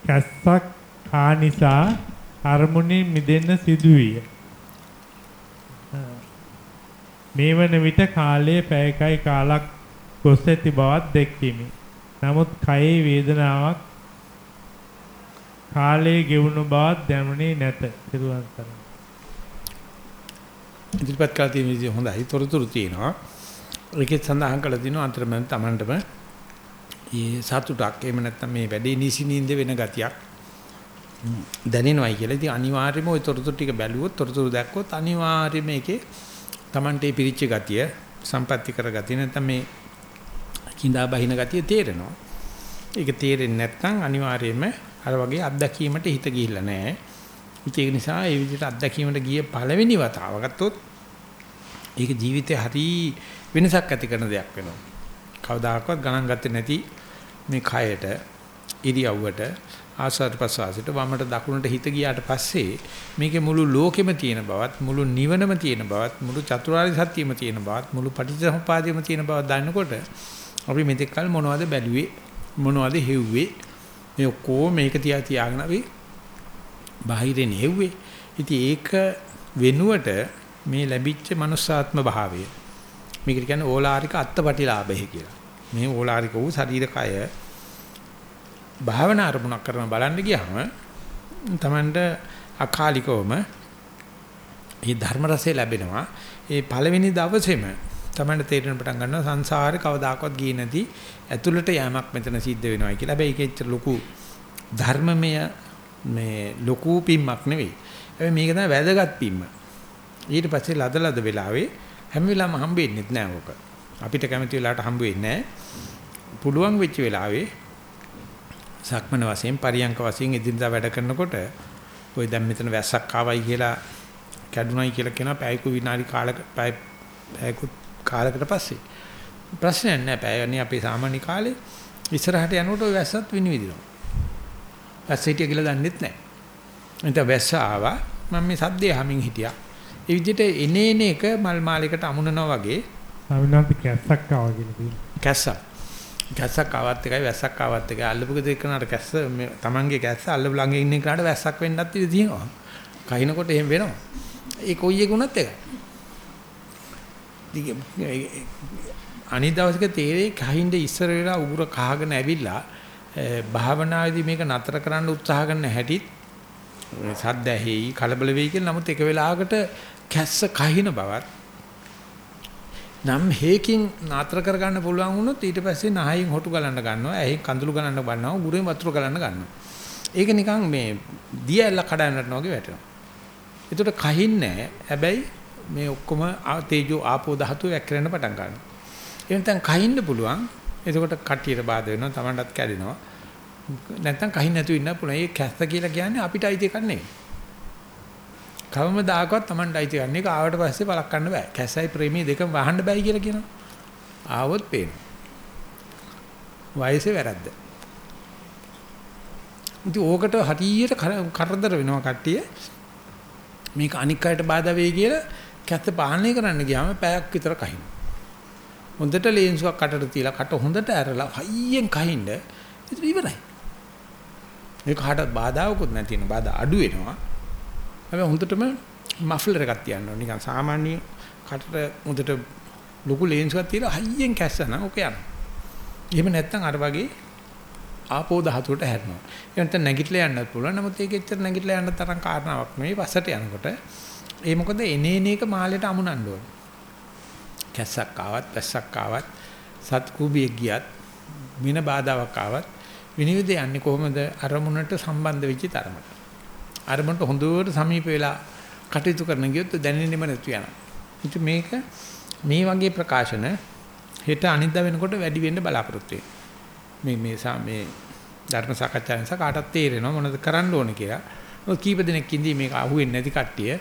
කස්සක් ආ නිසා අරමුණෙන් මිදෙන්න සිදුවිය. මේ වන විට කාලයේ පැයකයි කාලක් ගොස් ඇති බවක් දැක්කෙමි. නමුත් කයේ වේදනාවක් කාලයේ ගෙවුණු බවක් දැනුනේ නැත. පිරුවන් තරම්. ඉදිරිපත් කළ තියෙන විදිහ හොඳයි. තොරතුරු තියෙනවා. ඒකෙත් සඳහන් කළ දිනවා අන්තර්මෙන් Tamanටම මේ සතුටක් එහෙම නැත්නම් මේ වැඩේ නිසිනින්ද වෙන ගතියක් දැනෙනවයි කියලා. ඉතින් අනිවාර්යයෙන්ම ওই තොරතුරු ටික බැලුවොත් තොරතුරු දැක්කොත් අනිවාර්යයෙන්ම ඒකේ Tamante පිරිච්ච ගතිය, සම්පatti කර ගතිය නැත්නම් මේ කිඳා බහින ගතිය තේරෙනවා. ඒක තේරෙන්නේ නැත්නම් අනිවාර්යයෙන්ම අර වගේ අත්දැකීමට හිත ගිහිල්ලා නැහැ. ඒක නිසා ඒ විදිහට අත්දැකීමට ගිය පළවෙනි වතාව ගත්තොත් ඒක ජීවිතේ හරි වෙනසක් ඇති කරන දෙයක් වෙනවා. කවදාකවත් ගණන් ගත්තේ නැති මේ කයට ඉරියව්වට ආස්වාද ප්‍රසවාසයට වමට දකුණට හිත ගියාට පස්සේ මේකේ මුළු ලෝකෙම තියෙන බවත් මුළු නිවනම තියෙන බවත් මුළු චතුරාර්ය සත්‍යෙම තියෙන බවත් මුළු පටිච්චසමුපාදයේම තියෙන බව දන්නකොට අපි මෙතෙක් කල මොනවද බැලුවේ? මොනවද හෙව්වේ? මේ ඔක්කොම මේක තියා තියාගෙන අපි බාහිරෙන් හෙව්වේ. ඉතින් ඒක වෙනුවට මේ ලැබිච්ච මනුස්සාත්ම භාවය මේකට කියන්නේ ඕලාරික අත්පටිලාභය කියලා. මේ ඕලාරික වූ ශරීර කය භාවනා අරමුණක් කරන බලන්න ගියාම තමන්ට අකාලිකවම මේ ධර්ම රසය ලැබෙනවා. ඒ පළවෙනි දවසේම තමන්ට තේරෙන පටන් ගන්නවා සංසාරේ කවදාකවත් ගියේ නැති ඇතුළට යෑමක් මෙතන සිද්ධ වෙනවා කියලා. හැබැයි ඒකෙච්ච ලොකු ධර්මමය මේ ලොකු පිම්මක් නෙවෙයි. හැබැයි මේක තමයි වැදගත් පිම්ම. ඊට පස්සේ ලද ලද වෙලාවේ හැම වෙලාවෙම හම්බෙන්නේ නැහැ ඕක. අපිට කැමති වෙලාවට හම්බ වෙන්නේ නැහැ. පුළුවන් වෙච්ච වෙලාවේ සක්මන වශයෙන් පරියංක වශයෙන් එදිනදා වැඩ කරනකොට ඔය දැන් මෙතන වැස්සක් ආවයි කියලා කැඩුනයි කියලා කියනවා පැයක විනාඩි කාලක පැයක කාලයකට පස්සේ. ප්‍රශ්නයක් නැහැ පැයනේ අපේ සාමාන්‍ය කාලේ. ඉස්සරහට යනකොට ඔය වැස්සත් විනිවිදිනවා. වැස්ස හිටිය කියලා දන්නෙත් නැහැ එතන වැස්ස ආවා. මම මේ සද්දේ හැමින් හිටියා. ඒ විදිහට එනේන එක මල් මාලයකට අමුණනවා වගේ අවිනාන්ත කැස්සක් ආවා කියලා කියනවා. කැස්සක් කැස්සක් ආවත් එකයි වැස්සක් ආවත් එකයි අල්ලපු ගෙදර එක්කනට කැස්ස තමන්ගේ කැස්ස අල්ලපු ළඟ ඉන්න එකට වැස්සක් වෙන්නත් ඉඩ තියෙනවා. කහිනකොට එහෙම වෙනවා. ඒ කොයි එකුණත් එකයි. අනිත් දවසක තේරෙයි කහින්ද ඉස්සර වෙලා උගුර කහගෙන ඇවිල්ලා භාවනාවේදී මේක නතර කරන්න උත්සාහ කරන හැටිත් සද්ද ඇහි කලබල වෙයි කියලා නමුත් එක වෙලාවකට කැස්ස කහින බවත් නම් හේකින් නාතර කරගන්න පුළුවන් වුණොත් ඊට පස්සේ නහයෙන් හොටු ගලන්න ගන්නවා ඇහෙන් කඳුළු ගලන්න ගන්නවා උගුරෙන් වතුර ගලන්න ගන්නවා. ඒක නිකන් මේ දිය ඇල්ල කඩන්නට වගේ වැටෙනවා. ඒකට කහින්නේ හැබැයි මේ ඔක්කොම තේජෝ ආපෝ ධාතු වැක්කරන්න පටන් ගන්නවා. එහෙනම් දැන් කහින්න පුළුවන්. එතකොට කටියට බාධා වෙනවා Tamanටත් කැඩෙනවා. නැත්තම් කහින් නැතුව ඉන්න පුළුවන්. ඒ කැස්ස කියලා කියන්නේ අපිට අයිති එකක් නෙවෙයි. කවමදාකවත් Tamanට අයිති ගන්න එක ආවට පස්සේ බලක් ගන්න බෑ. කැසයි ප්‍රේමී දෙකම වහන්න බෑ කියලා කියනවා. ආවොත් පේනවා. වයසේ වැරද්ද. ඉතින් ඕකට හරියට කරදර වෙනවා කට්ටිය. මේක අනික් අයට බාධා වෙයි කියලා කැත්ත පාලනය කරන්න ගියාම පැයක් විතර කහින. හොඳට ලේන්සුවක් කටට තියලා කට හොඳට ඇරලා හයියෙන් කහින්න ඉතින් ඉවරයි. ඒක කාටවත් බාධාවකුත් නැති වෙන බාධා අඩු වෙනවා. හැබැයි හොඳටම මෆ්ලර් එකක් තියන්න ඕන. නිකන් සාමාන්‍ය කටට හොඳට ලොකු ලේන්සුවක් තියලා හයියෙන් කැස්සන ඔක යනවා. එහෙම නැත්නම් අර වගේ ආපෝ ධාතුවට හැරෙනවා. ඒ නැත්නම් නැගිටලා යන්නත් පුළුවන්. නමුත් ඒක එච්චර නැගිටලා යන්න තරම් කාරණාවක් නෙවෙයි. පස්සට යනකොට ඒ මොකද එනේන එක මාළේට අමුණන්න ඕන. කැස්සක් ආවත්, පැස්සක් ආවත්, සත් කුබියෙක් ගියත්, මින බාධාවක් ආවත් විනිවිද යන්නේ කොහොමද අරමුණට සම්බන්ධ වෙච්ච තරමට. අරමුණට හොඳට සමීප වෙලා කටයුතු කරන ගියොත් දැනෙන්නෙම නැතු යනවා. ඉතින් මේක මේ වගේ ප්‍රකාශන හෙට අනිද්දා වෙනකොට වැඩි වෙන්න බලාපොරොත්තු මේ මේ මේ ධර්ම සාකච්ඡා නිසා කාටත් තේරෙනවා මොනවද කරන්න ඕනේ කියලා. මොකද කීප දෙනෙක් ඉඳී මේක අහුවෙන්නේ නැති කට්ටිය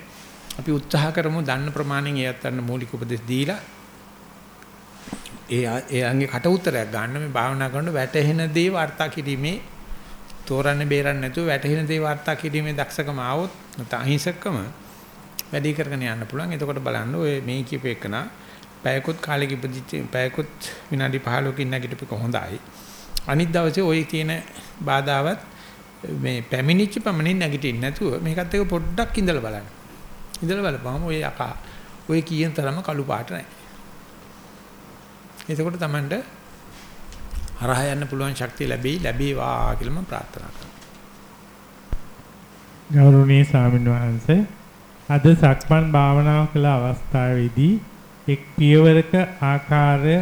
අපි උත්සාහ කරමු දන්න ප්‍රමාණයෙන් එයත් අන්න මූලික උපදෙස් දීලා ඒ එයාගේ කට උතරයක් ගන්න මේ භාවනා කරනකොට වැටහෙන දේ වාර්තා කිරීමේ තෝරන්නේ බේරන්නේ නැතුව වැටහෙන දේ වාර්තා කිරීමේ දක්ෂකම ආවොත් නැත්නම් අහිංසකම වැඩි කරගෙන යන්න පුළුවන්. එතකොට බලන්න ඔය මේ කියපු එකනා පැයකොත් කාලෙක ඉපදිච්ච පැයකොත් විනාඩි 15කින් නැගිටපෙක හොඳයි. අනිත් දවසේ ওই තියෙන බාධාවත් මේ පැමිණිච්ච පමණින් නැගිටින්න නැතුව මේකත් එක පොඩ්ඩක් ඉඳලා බලන්න. ඉඳලා බලපුවම ඔය යකා ඔය කියන තරම කළු පාට නැහැ. එතකොට Tamanට හරහා යන්න පුළුවන් ශක්තිය ලැබෙයි ලැබේවා කියලා මම ප්‍රාර්ථනා කරනවා. ගෞරවනීය ස්වාමීන් වහන්සේ අද සක්මන් භාවනාව කළ අවස්ථාවේදී එක් පියවරක ආකාරය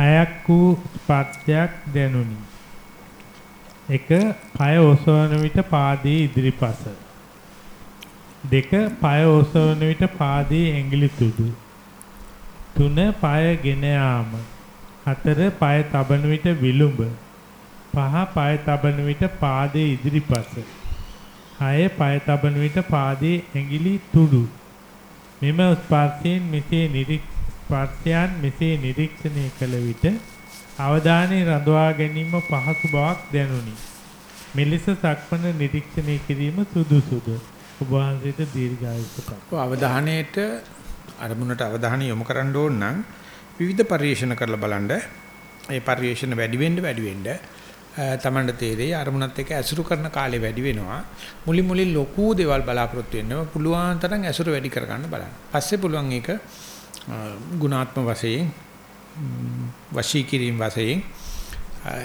හයක් වූ ස්පර්ශයක් දැනුනි. එක පය ඔසවන විට පාදයේ ඉදිරිපස. දෙක පය ඔසවන විට පාදයේ ඇඟිලි තුඩු. තුන පය ගෙන යාම. හතර පය තබන විට විලුඹ. පහ පය තබන විට පාදයේ ඉදිරිපස. හය පය තබන විට පාදයේ ඇඟිලි තුඩු. මෙම ස්පර්ශයෙන් මෙසේ නිරික් ස්පර්ශයන් මෙසේ නිරීක්ෂණය කළ විට අවධානය රඳවා ගැනීම පහසු බවක් දැනුනි. මෙලෙස සක්මන නිරීක්ෂණය කිරීම සුදුසුද? ඔබ වහන්සේට දීර්ඝායුෂ අවධානයේට අරමුණට අවධානය යොමු කරන්න ඕන නම් විවිධ පරිශන කරලා බලන්න. ඒ පරිශන වැඩි වෙන්න වැඩි වෙන්න තමන්ට තේරෙයි අරමුණත් එක්ක ඇසුරු කරන කාලේ වැඩි වෙනවා. මුලි මුලි ලොකු දේවල් බලාපොරොත්තු වෙනවා. පුළුවන් තරම් ඇසුරු වැඩි කරගන්න බලන්න. පස්සේ පුළුවන් ඒක ගුණාත්ම වශයෙන් වශී කිරීම වශයෙන්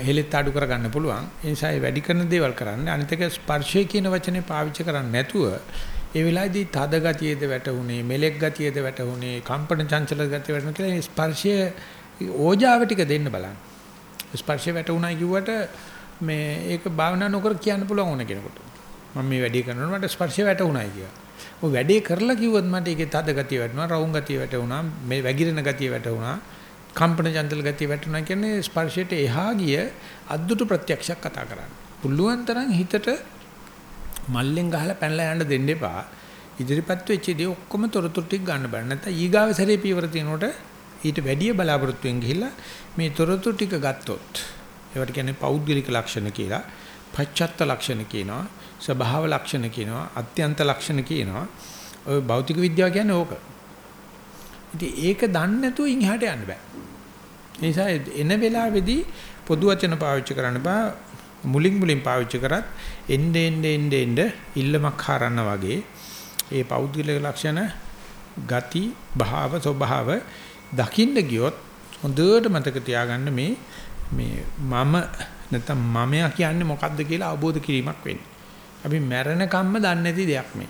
හෙලෙත් අඩු කරගන්න පුළුවන්. ඒ නිසා ඒ වැඩි කරන දේවල් කරන්න. අනිත් එක ස්පර්ශය කියන වචනේ පාවිච්චි කරන්නේ නැතුව ඒ වෙලාවේදී තද ගතියේද වැටුනේ, මෙලෙක් ගතියේද වැටුනේ, කම්පන චංචල ගතිය වැටුනේ කියලා ස්පර්ශය ඕජාව ටික දෙන්න බලන්න. ස්පර්ශය වැටුණා කිව්වට මේ ඒක භාවනා නොකර කියන්න පුළුවන් ඕන කෙනෙකුට. මම මේ වැඩේ කරනකොට මට ස්පර්ශය වැටුණායි කියලා. ඔය වැඩේ කරලා කිව්වොත් මට ඒකේ තද ගතිය වැටුණා, රවුම් ගතිය වැටුණා, මේ වැగిරෙන ගතිය වැටුණා, කම්පන චංචල ගතිය වැටුණා කියන්නේ ස්පර්ශයට එහා ගිය අද්දුට ප්‍රත්‍යක්ෂයක් කතා කරන්නේ. පුළුවන් තරම් හිතට මල්ලෙන් ගහලා පැනලා යන්න දෙන්න එපා. ඉදිරිපත් වෙච්ච දේ ඔක්කොම තොරතුරු ටික ගන්න බෑ. නැත්නම් ඊගාව සැරේ පියවර තිනකොට ඊට වැඩිය බලාපොරොත්තුෙන් ගිහිල්ලා මේ තොරතුරු ටික ගත්තොත් ඒවට කියන්නේ පෞද්ගලික ලක්ෂණ කියලා. පච්චත්ත ලක්ෂණ කියනවා. ස්වභාව ලක්ෂණ කියනවා. අත්‍යන්ත ලක්ෂණ කියනවා. ඔය භෞතික විද්‍යාව කියන්නේ ඕක. ඉතින් ඒක දන්නේ නැතුව ඉන්හාට යන්න බෑ. ඒ නිසා එන වෙලාවේදී පොදු වචන පාවිච්චි කරන්න බෑ. මුලින් මුලින් පාවිච්චි කරත් එnde ende ende ende ඉල්ලමක් හරන්න වගේ ඒ පෞද්ගලික ලක්ෂණ ගති භාව ස්වභාව දකින්න ගියොත් හොඳට මතක තියාගන්න මේ මේ මම නැත්නම් මමයා කියන්නේ මොකද්ද කියලා අවබෝධ කිරීමක් වෙන්නේ. අපි මැරෙන කම්ම දන්නේ නැති දෙයක් මේ.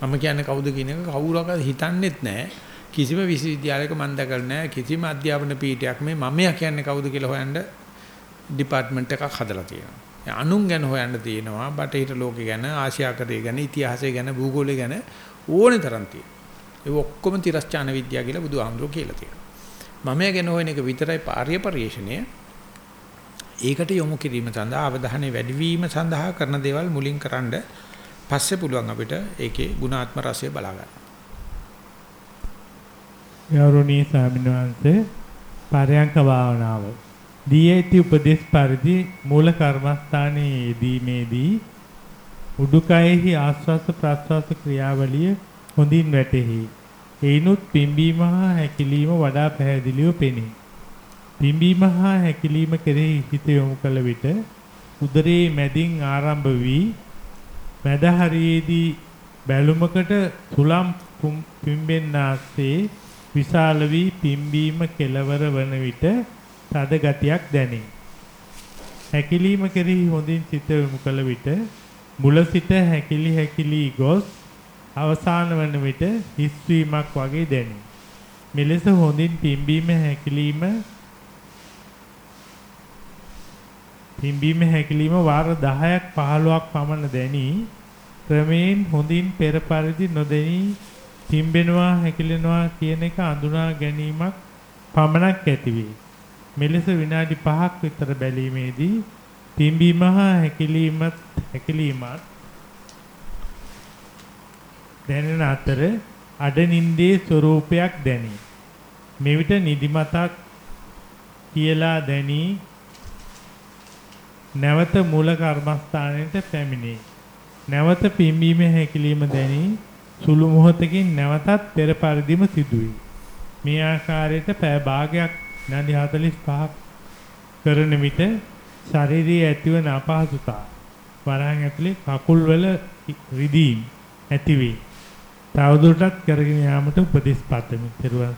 මම කියන්නේ කවුද කියන එක කවුරක්වත් හිතන්නේත් නැහැ. කිසිම විශ්වවිද්‍යාලයක මම දැකලා නැහැ. කිසිම අධ්‍යාපන පීඨයක් මේ මමයා කියන්නේ කවුද කියලා හොයන්න ඩිපාර්ට්මන්ට් එකක් හදලා තියෙනවා. අනුන් ගැන හොයන්න තියෙනවා. බටහිර ලෝකේ ගැන, ආසියාකරය ගැන, ඉතිහාසය ගැන, භූගෝලය ගැන ඕනේ තරම් තියෙනවා. ඒ ඔක්කොම තිරස්චාන විද්‍යාව කියලා බුදුහාමුදුරුවෝ කියලා තියෙනවා. මමයා ගැන හොයන එක විතරයි පාර්ය පරිශ්‍රණය. ඒකට යොමු කිරීම සඳහා අවධානය වැඩිවීම සඳහා කරන දේවල් මුලින් කරන්ඩ පස්සේ පුළුවන් අපිට ඒකේ ගුණාත්ම රසය බලා ගන්න. ගෞරවනීය ස්වාමීන් වහන්සේ පරයන්ක භාවනාව දී ඇති උපදේශ පරිදි මූල කර්මස්ථානයේ යෙදීමේදී උඩුකයෙහි ආස්වාස ප්‍රස්වාස ක්‍රියාවලිය හොඳින් වැටහි. එයිනුත් පිම්බීම හා හැකිලිම වඩා පැහැදිලිව පෙනේ. පිම්බීම හා හැකිලිම කෙරෙහි හිත යොමු කළ විට උදරයේ මැදින් ආරම්භ වී මැද හරියේදී බැලුමකට සුලම් පිම්බෙන්නාසේ විශාල වී පිම්බීම කෙලවර වන විට තද ගතියක් දැනේ. හැකිලිම කෙරෙහි හොඳින් සිත යොමු කළ විට මුල සිට හැකිලි හැකිලි ගොස් අවසාන වන විට හිස්වීමක් වගේ දැනේ. මෙලෙස හොඳින් පිම්බීම හැකිලිම පිම්බීම හැකිලිම වාර 10ක් 15ක් පමණ දැනි ක්‍රමයෙන් හොඳින් පෙර පරිදි නොදෙනී පිම්බෙනවා හැකිලෙනවා කියන එක අඳුනා ගැනීමක් පමණක් ඇතිවේ. මෙලෙස විනාඩි 5ක් විතර බැලීමේදී පිම්බීම හා හැකිලීමත් හැකිලීමත් දැනෙන අතර අඩනින්දේ ස්වરૂපයක් දැනේ. මෙවිට නිදිමතක් කියලා දැනී නැවත මූල කර්මස්ථානයට පැමිණේ. නැවත පිම්බීම හැකිලිම දැනී සුළු මොහොතකින් නැවතත් පෙර පරිදිම සිදුවේ. මේ ආකාරයට පෑ භාගයක් විනාඩි 45ක් කරන විට ශරීරයේ ඇතිවන අපහසුතා වරහන් ඇතුලේ කකුල් වල රිදීම් ඇතිවේ. තවදුරටත් කරගෙන යාමට උපදෙස් පතමි. ත්වන්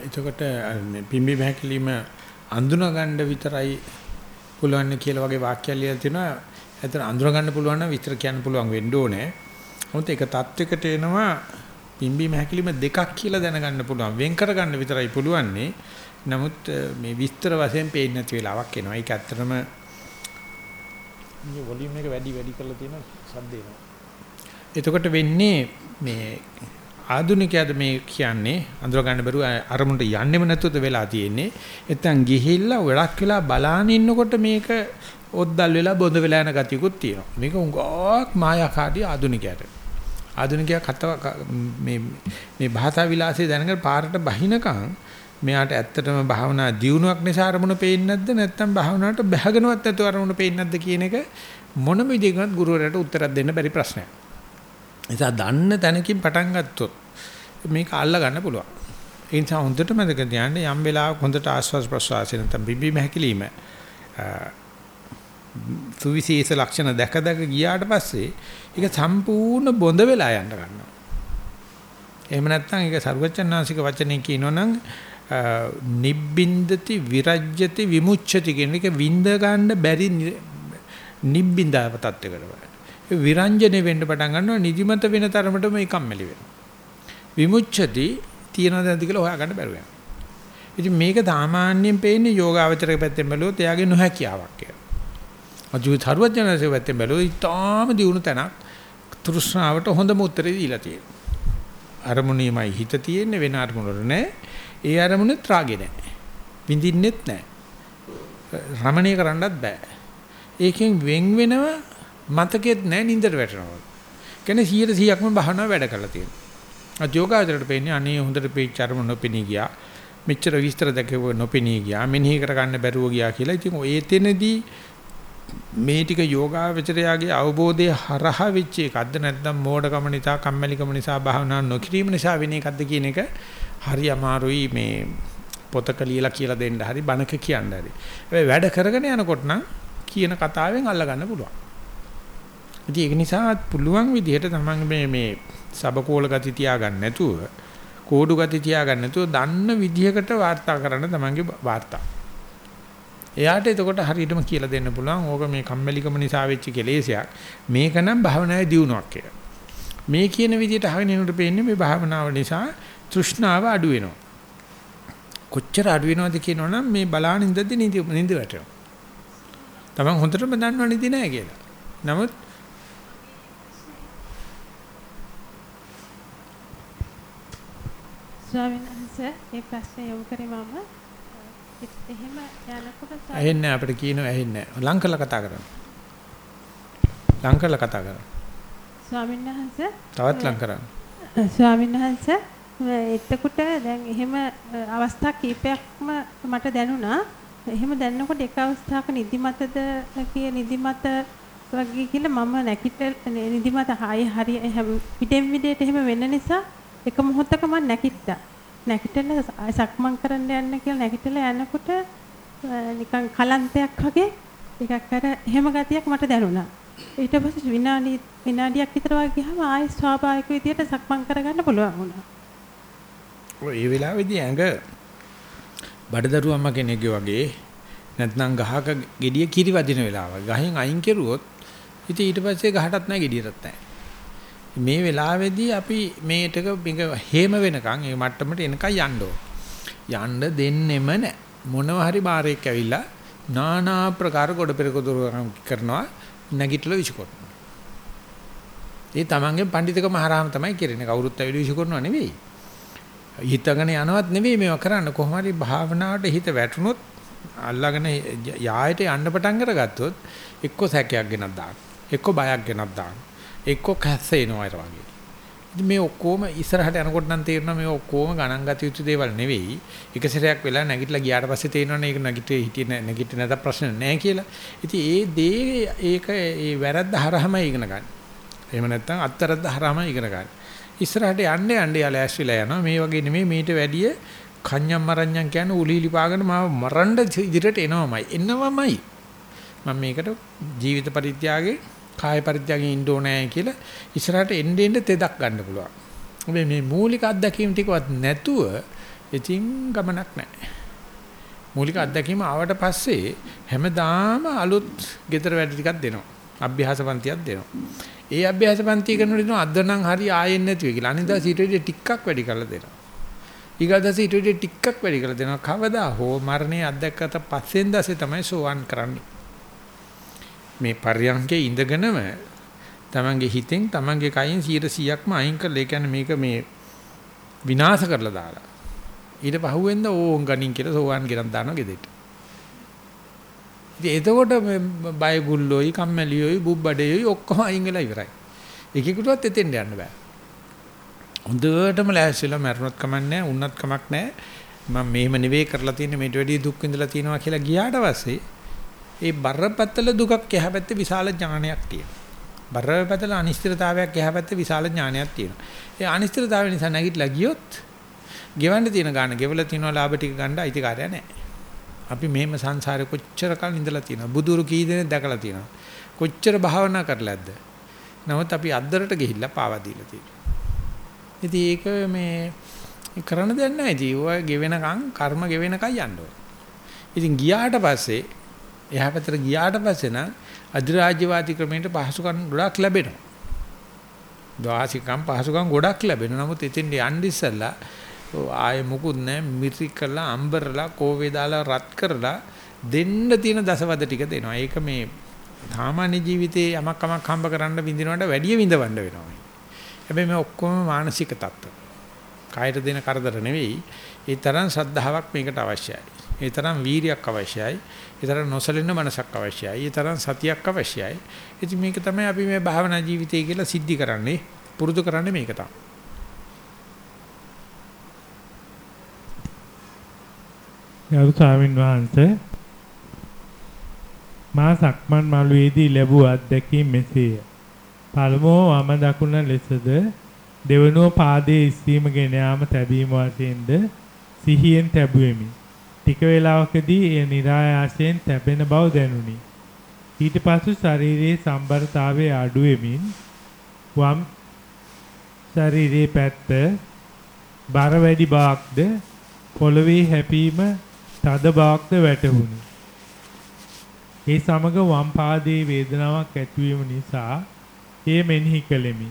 එතකොට පිම්බි මහකලීම අඳුන ගන්න විතරයි පුළුවන් කියලා වගේ වාක්‍යයක් ලියලා තිනවා. ඇත්තට අඳුන ගන්න පුළුවන් නම් විතර කියන්න පුළුවන් වෙන්න ඕනේ. මොකද ඒක தත්වයකට එනවා පිම්බි මහකලීම දෙකක් කියලා දැනගන්න පුළුවන්. වෙන් කරගන්න විතරයි පුළුවන්නේ. නමුත් මේ විස්තර වශයෙන් පේන්නේ නැති වෙලාවක් එනවා. ඒක ඇත්තටම මේ වොලියුම් එක වැඩි වැඩි කරලා තියෙන සද්ද එනවා. එතකොට වෙන්නේ මේ ආදුනිකයාද මේ කියන්නේ අඳුර ගන්න බැරුව අරමුණට යන්නෙම නැතුවද වෙලා තියෙන්නේ. නැත්තම් ගිහිල්ලා වැඩක් වෙලා බලාන ඉන්නකොට මේක ඔද්දල් වෙලා බොඳ වෙලා යන ගතියකුත් තියෙනවා. මේක උඟාක් මායාකාරී ආදුනිකයාට. ආදුනිකයා කතව මේ මේ භාෂා විලාසය දැනගෙන පාරට බහිනකම් මෙයාට ඇත්තටම භාවනා දියුණුවක් නිසා අරමුණ පේන්නේ නැද්ද නැත්නම් භාවනාවට බහගෙනවත් නැතුව අරමුණ පේන්නේ නැද්ද කියන එක මොනම විදිහකට ගුරුවරයාට උත්තරයක් දෙන්න බැරි ප්‍රශ්නයක්. නිසා දන්න තැනකින් පටන් ගත්තොත් මේක අල්ල ගන්න පුළුවන්. ඒ නිසා හොඳට මතක තියාගන්න යම් වෙලාවක හොඳට ආස්වාස් ප්‍රසවාසය නැත්නම් බිබීම හැකිලිම සුවිශේෂ ලක්ෂණ දැක දැක ගියාට පස්සේ ඒක සම්පූර්ණ බොඳ වෙලා යන්න ගන්නවා. එහෙම නැත්නම් ඒක ਸਰවචන්නාසික වචනේ කියනවනම් නිබ්බින්දති විරජ්‍යති විමුච්ඡති කියන එක විඳ ගන්න බැරි නිබ්බින්දාව තත්ත්වයකට. ඒ විරංජනේ වෙන්න පටන් ගන්නවා නිදිමත වෙන තරමටම ඒකම්මැලි වෙනවා. විමුච්ඡති තියනද නැති කියලා හොයාගන්න බැරුව යනවා. ඉතින් මේක සාමාන්‍යයෙන් පේන්නේ යෝගාවචරක පැත්තෙන් බැලුවොත් එයාගේ නොහැකියාවක් කියලා. අජු තරුවචනසේ පැත්තෙන් බැලුවොත් ඊටාම දියුණු තැනක් තෘෂ්ණාවට හොඳම උත්තරේ දීලා තියෙනවා. අරමුණීමයි හිත තියෙන්නේ වෙන අරමුණවල නෑ. ඒ අරමුණෙත් රාගේ නෑ. විඳින්නෙත් නෑ. රමණීය කරන්නත් බෑ. ඒකෙන් වෙන් වෙනව මතකෙත් නෑ නින්දට වැටෙනවා. කියන්නේ 100%ක්ම භාවනාව වැඩ කරලා තියෙනවා. අද යෝගාචරයට පෙන්නේ අනේ හොඳට පේච්ච අරමුණ නොපෙනී ගියා. මෙච්චර විස්තර දැකව නොපෙනී ගියා. මෙනෙහි කරගන්න බැරුව ගියා කියලා. ඉතින් ඔය තැනදී මේ ටික යෝගාවචරයාගේ අවබෝධය හරහා වෙච්ච එකක්ද නැත්නම් මෝඩකම නිසා කම්මැලිකම නිසා භාවනා නොකිරීම නිසා වෙන එකක්ද කියන එක හරි අමාරුයි මේ පොතක ලියලා කියලා දෙන්න හරි බණක කියන්න හරි. හැබැයි වැඩ කරගෙන යනකොට නම් කියන කතාවෙන් අල්ලගන්න පුළුවන්. ඉතින් ඒක නිසා පුළුවන් විදිහට තමන් මේ මේ සබකෝල ගති තියාගන්න නැතුව කෝඩු ගති තියාගන්න නැතුව දන්න විදිහකට වාර්තා කරන්න තමන්ගේ වාර්තා. එයාට එතකොට හරියටම කියලා දෙන්න පුළුවන් ඕක මේ කම්මැලිකම නිසා වෙච්ච කෙලෙසයක්. මේක නම් භාවනාවේ දියුණුවක් කියලා. මේ කියන විදිහට අහගෙන ඉන්නකොට පේන්නේ මේ භාවනාව නිසා තෘෂ්ණාව අඩු වෙනවා. කොච්චර අඩු වෙනවද කියනවනම් මේ බලාන ඉඳද්දි නිදි නිදි වැටෙනවා. තමන් හොඳටම දන්නව නිදි නෑ කියලා. නමුත් ස්වාමීන් වහන්සේ මේ ප්‍රශ්නේ යොමු කරේ මම එහෙම යනකොට ඇහෙන්නේ අපිට කියනවා ඇහෙන්නේ ලං කරලා කතා කරන්න. ලං කරලා කතා කරන්න. ස්වාමීන් වහන්සේ තවත් ලං කරන්න. ස්වාමීන් වහන්සේ එතකොට දැන් එහෙම අවස්ථා කීපයක්ම මට දැනුණා එහෙම දැනනකොට එක අවස්ථාවක නිදිමතද කිය නිදිමත වගේ කියලා මම නැකිට නිදිමත හායි හරි එහෙම පිටෙන් විදියට එහෙම වෙන්න නිසා එක මොහොතක මම නැකිට්ටා. නැකිටලා සක්මන් කරන්න යන්න කියලා නැකිටලා යනකොට නිකන් කලන්තයක් වගේ ටිකක් අර එහෙම ගතියක් මට දැනුණා. ඊට පස්සේ විනාඩි විනාඩියක් විතර වගේ ගියාම ආයෙ ස්වාභාවික විදියට සක්මන් කරගන්න පුළුවන් වුණා. ඔය ඒ වෙලාවේදී ඇඟ බඩදරු අම්ම කෙනෙක්ගේ වගේ නැත්නම් ගහක gediya කිරි වදින වෙලාව. ගහෙන් අයින් කෙරුවොත් ඉතින් ඊට පස්සේ ගහටත් නැහැ gediyටත් නැහැ. මේ වෙලාවේදී අපි මේටක මේක හේම වෙනකන් ඒ මට්ටමට එනකන් යන්න යන්න දෙන්නෙම නැහැ. මොනවා හරි බාරයක් ඇවිල්ලා নানা ප්‍රකාර ගොඩ පෙරක කරනවා නැගිටලා විසිකරනවා. ඒ තමන්ගේ පඬිතුකම හරහාම තමයි කරන්නේ. කවුරුත් ඇවිල්ලා විසිකරනවා නෙවෙයි. හිතගෙන යනවත් නෙවෙයි මේවා කරන්න. කොහොම හරි භාවනාවට හිත වැටුනොත් අල්ලාගෙන යායට යන්න පටන් අරගත්තොත් එක්ක සැකයක් ගෙනත් දාන්න. එක්ක බයක් ගෙනත් දාන්න. එක්ක කැස්ස එනවා ඊට වගේ. ඉතින් මේ ඔක්කොම ඉස්සරහට යනකොට නම් තේරෙනවා මේ ඔක්කොම ගණන් ගත යුතු දේවල් නෙවෙයි. එක සැරයක් වෙලා නැගිටලා ගියාට පස්සේ තේරෙනවනේ ඒක නැගිටේ හිටියේ නැගිටේ නැත ප්‍රශ්න නැහැ කියලා. ඉතින් ඒ දේ ඒක ඒ වැරද්ද හරහම ඉගෙන ගන්න. එහෙම නැත්නම් අත්තරද්ද හරහම ඉගෙන ගන්න. ඉස්සරහට යන්න යන්න යාල ඇස්විලා යනවා. මේ වගේ නෙමෙයි මීට වැඩිය කන්‍යම් මරඤ්ඤම් කියන්නේ උලීලි පාගෙන මාව මරන්න ඉදිරියට එනවමයි. එනවමයි. මම මේකට ජීවිත පරිත්‍යාගයේ කාය පරිත්‍යාගයෙන් ඉන්න ඕනේ කියලා ඉස්සරහට එන්න එන්න තෙදක් ගන්න පුළුවන්. හැබැයි මේ මූලික අත්දැකීම් ටිකවත් නැතුව ඉතින් ගමනක් නැහැ. මූලික අත්දැකීම ආවට පස්සේ හැමදාම අලුත් gedara වැඩ ටිකක් දෙනවා. අභ්‍යාස පන්තියක් දෙනවා. ඒ අභ්‍යාස පන්තිය කරනකොට දෙනවා අද නම් හරි ආයෙත් නැති වෙයි කියලා. අනිදා සීටෙඩි ටිකක් වැඩි කරලා දෙනවා. ඊගාදා සීටෙඩි ටිකක් වැඩි කරලා දෙනවා. කවදා හෝ මරණය අත්දැක්කට පස්සෙන් දැසේ තමයි සෝවන් කරන්නේ. මේ පර්යංකේ ඉඳගෙනම තමන්ගේ හිතෙන් තමන්ගේ කයින් 100%ක්ම අයින් කරලා ඒ කියන්නේ මේක මේ විනාශ කරලා දාලා ඊට පහුවෙන්ද ඕන් ගණින් කියලා සෝවන් ගෙනත් දානවා ගෙදෙට. ඉතින් එතකොට බය ගුල්ලෝයි කම්මැලියෝයි බුබ්බඩේයෝයි ඔක්කොම අයින් වෙලා ඉවරයි. එකෙකුටවත් එතෙන්ට යන්න බෑ. හොඳටම ලෑස්තිලා මරණත් කමක් නැහැ, උන්නත් කමක් නැහැ. මම මෙහෙම නෙවෙයි කරලා තියෙන්නේ මේට වැඩිය දුක් විඳලා තියෙනවා කියලා ගියාට පස්සේ ඒ බරපතල දුකක් එහා පැත්තේ විශාල ඥානයක් තියෙනවා. බරපතල අනිශ්චිතතාවයක් එහා පැත්තේ විශාල ඥානයක් තියෙනවා. ඒ අනිශ්චිතතාවය නිසා නැගිටලා ගියොත් ගෙවන්න තියෙන ගාන ගෙවලා තියෙනවා ලාභ ටික ගන්න අයිතිකාරය නැහැ. අපි මෙහෙම සංසාරේ කොච්චර කල් ඉඳලා තියෙනවා. බුදුරු කී දෙනෙක් දැකලා තියෙනවා. කොච්චර භාවනා කරලාද? නමුත් අපි අද්දරට ගිහිල්ලා පාවා දීලා තියෙනවා. ඉතින් ඒක මේ කරන්න දෙයක් නැහැ. ඉතින් ඔය ගෙවෙනකන් කර්ම ගෙවෙනකන් යන්න ඕන. ඉතින් ගියාට පස්සේ එහා පැත්තට ගියාට පස්සේ නම් අධිරාජ්‍යවාදී ක්‍රමයට පහසුකම් ගොඩක් ලැබෙනවා. වාසිකම් පහසුකම් ගොඩක් ලැබෙනවා. නමුත් එතෙන් යන්න ඉස්සෙල්ලා ආයේ මොකුත් නැහැ මිරි කරලා අම්බරලා කෝවේ දාලා රත් කරලා දෙන්න තියෙන දසවද ටික දෙනවා. ඒක මේ සාමාන්‍ය ජීවිතේ යමක් කමක් හම්බ කරන්න විඳිනවට වැඩිය විඳවන්න වෙනවා. හැබැයි මේ ඔක්කොම මානසික තත්ත්ව. කායට දෙන කරදර නෙවෙයි. ඒ තරම් ශ්‍රද්ධාවක් මේකට අවශ්‍යයි. ඒ තරම් වීරියක් අවශ්‍යයි. ඒ තරම් නොසලෙන මනසක් අවශ්‍යයි. ඒ තරම් සතියක් අවශ්‍යයි. ඉතින් මේක තමයි අපි මේ භාවනා ජීවිතය කියලා සිද්ධි කරන්නේ. පුරුදු කරන්නේ මේක තමයි. ගරු ස්වාමින් වහන්සේ මා සක්මන් මළුවේදී ලැබූ අත්දැකීම් මෙසේය. පළමුව වම දකුණ ලෙසද දෙවනුව පාදයේ ඉස්සීම ගෙන යාම තැබීම වශයෙන්ද සිහියෙන් තැබුවෙමි. ටික වේලාවකදී එය નિરાයාසයෙන් තැබෙන බව දැනුනි. ඊට පසු ශරීරයේ සම්බරතාවය අඩු වෙමින් වම් ශරීරයේ පැත්ත බර වැඩි බවක්ද පොළවේ හැපීම තද බවක්ද වැටහුණි. ඒ සමග වම් පාදයේ වේදනාවක් ඇතිවීම නිසා එය මෙනෙහි කළෙමි.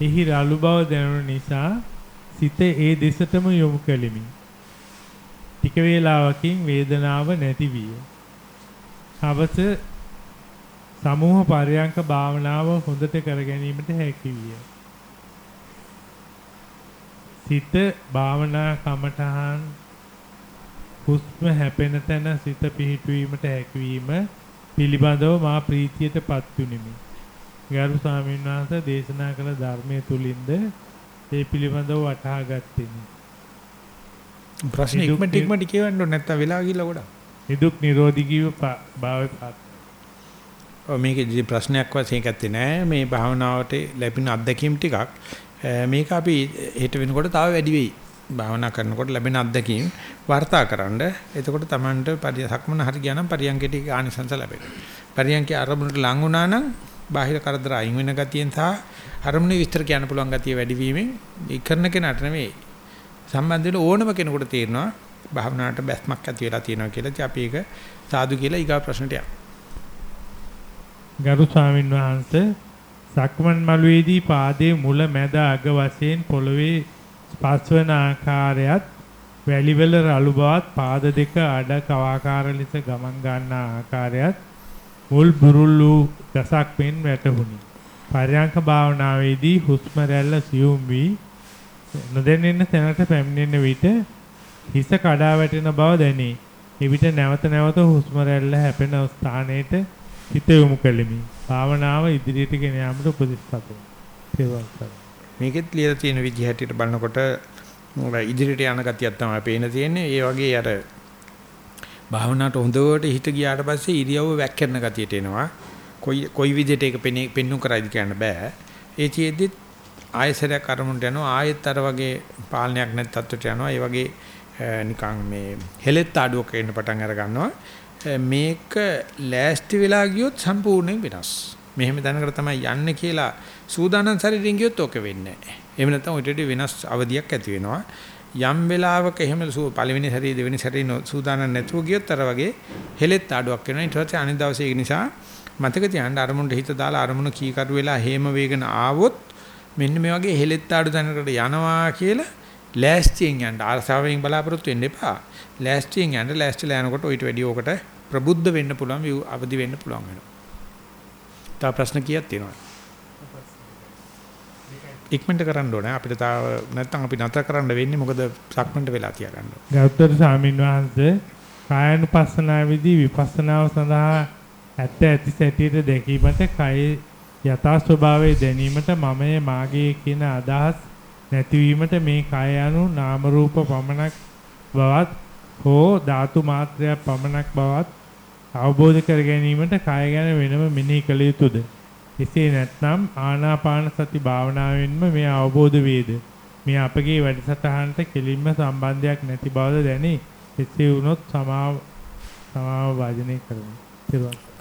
එහි රළු බව දැනුන නිසා සිත ඒ දෙසටම යොමු කළෙමි. ටික වේලාවකින් වේදනාව නැති විය. හවස සමූහ පරයන්ක භාවනාව හොඳට කර ගැනීමට හැකි විය. සිත භාවනා කමඨහන් හුස්ම හැපෙන තැන සිත පිහිටුවීමට හැකියවීම පිළිබඳව මා ප්‍රීතියටපත් වුනිමි. ගරු ස්වාමීන් වහන්සේ දේශනා කළ ධර්මයේ තුලින්ද ඒ පිළිබඳව වටහා ගත්තෙමි. ප්‍රශ්න ඉක්මනට ඉක්මනට කියවන්න ඕනේ නැත්තම් වෙලා ගිහලා ගොඩක්. නිදුක් නිරෝධීව භාවය පාත් ඔව් මේකේ ප්‍රශ්නයක් වශයෙන් ඇත්තේ නෑ. මේ භාවනාවට ලැබෙන අත්දැකීම් ටිකක්. මේක අපි හෙට වෙනකොට තව වැඩි වෙයි. භාවනා කරනකොට ලැබෙන අත්දැකීම් වර්තාකරනද එතකොට Tamanට සක්මන හරි ගියා නම් පරියන්කේ ටික ආනිසංස ලැබෙනවා. පරියන්කේ අරමුණට ලං වුණා නම් බාහිර කරදර අයින් වෙන ගතියෙන් සහ අරමුණේ විස්තර කියන්න පුළුවන් ගතිය වැඩි වීමෙන් ඒ කරන කෙනාට නෙවෙයි සම්බන්ධ වෙන ඕනම කෙනෙකුට තේරෙනවා භාවනාවට බැස්මක් ඇති වෙලා තියෙනවා කියලා. ඉතින් අපි ඒක සාදු කියලා ඊගා ප්‍රශ්නට යමු. ගරු ස්වාමීන් වහන්සේ සක්මන් මළුවේදී පාදයේ මුල මැද අග වශයෙන් පොළවේ ස්පර්ශ වන ආකාරයත් වැලිවල රළු බවත් පාද දෙක අඩ කවාකාර ලෙස ගමන් ගන්නා ආකාරයත් මුල් බුරුල් වූ දසක් මෙන් වැටහුණි. පරයන්ක භාවනාවේදී හුස්ම රැල්ල සියුම් වී නොදැනෙන තැනට පැමිණෙන විට හිස කඩා වැටෙන බව දැනේ. එවිට නැවත නැවත හුස්ම රැල්ල හැපෙන ස්ථානයට හිත යොමු කෙලිමි. භාවනාව ඉදිරියට ගෙන යාමට උපදෙස් පතමි. මේකෙත් ලියලා තියෙන විදිහ හැටියට බලනකොට ඉදිරියට යන ගතියක් තමයි පේන තියෙන්නේ. ඒ වගේ අර භාවනාවට හොඳට හිත ගියාට පස්සේ ඉරියව්ව වැක්කෙන ගතියට එනවා. කොයි කොයි විදිහට ඒක පෙන්නු කරයිද කියන්න බෑ. ඒ චේද්දිත් ආයසරයක් අරමුණට යනවා. ආයෙත් අර වගේ පාලනයක් නැති තත්ත්වයට යනවා. ඒ වගේ නිකන් මේ හෙලෙත් ආඩුවක එන්න පටන් අර ගන්නවා. මේක ලෑස්ති වෙලා ගියොත් සම්පූර්ණයෙන් වෙනස්. මෙහෙම දැනකට තමයි යන්නේ කියලා සූදානම් ශරීරයෙන් ගියොත් ඕක වෙන්නේ නැහැ. එහෙම නැත්නම් ඔයිට වෙනස් අවධියක් ඇති වෙනවා. යම් වෙලාවක එහෙම පළවෙනි සැරේ දෙවෙනි සැරේ සූදානම් නැතුව ගියොත් අර වගේ හෙලෙත් ආඩුවක් වෙනවා. ඊට පස්සේ අනිත් දවසේ ඒ නිසා මතක තියාගන්න අරමුණට හිත දාලා අරමුණ කීකරු වෙලා හේම වේගන ආවොත් මෙන්න මේ වගේ හෙලෙත් ආඩු දැනකට යනවා කියලා ලෑස්තියෙන් යන්න ආසාවෙන් බලාපොරොත්තු වෙන්න එපා. ලෑස්තියෙන් යන්න ලෑස්තිලා යනකොට ඊට වැඩි ඕකට ප්‍රබුද්ධ වෙන්න පුළුවන් අවදි වෙන්න පුළුවන් වෙනවා. තව ප්‍රශ්න කීයක් තියෙනවද? ඉක්මනට කරන්න ඕනේ අපිට තාව නැත්තම් අපි නතර කරන්න වෙන්නේ මොකද සක්මන්ට වෙලා තියාගන්න. ගෞතම ස්වාමීන් වහන්සේ කායනුපස්සනාවේදී විපස්සනාව සඳහා ඇත්ත ඇති සැටියට දැකීමට කය යථා ස්වභාවය දැනීමට මමයේ මාගේ කියන අදහස් නැතිවීමට මේ කය anu නාම රූප පමණක් බවත් හෝ ධාතු මාත්‍රයක් පමණක් බවත් අවබෝධ කර ගැනීමට කය ගැන වෙනම මෙනෙහි කළ යුතුද? එසේ නැත්නම් ආනාපාන සති භාවනාවෙන්ම මේ අවබෝධ වේද? මේ අපගේ වැඩසටහනට කෙලින්ම සම්බන්ධයක් නැති බවද දැනේ. එසේ වුණොත් සමාව සමාව වාජනය කරමු.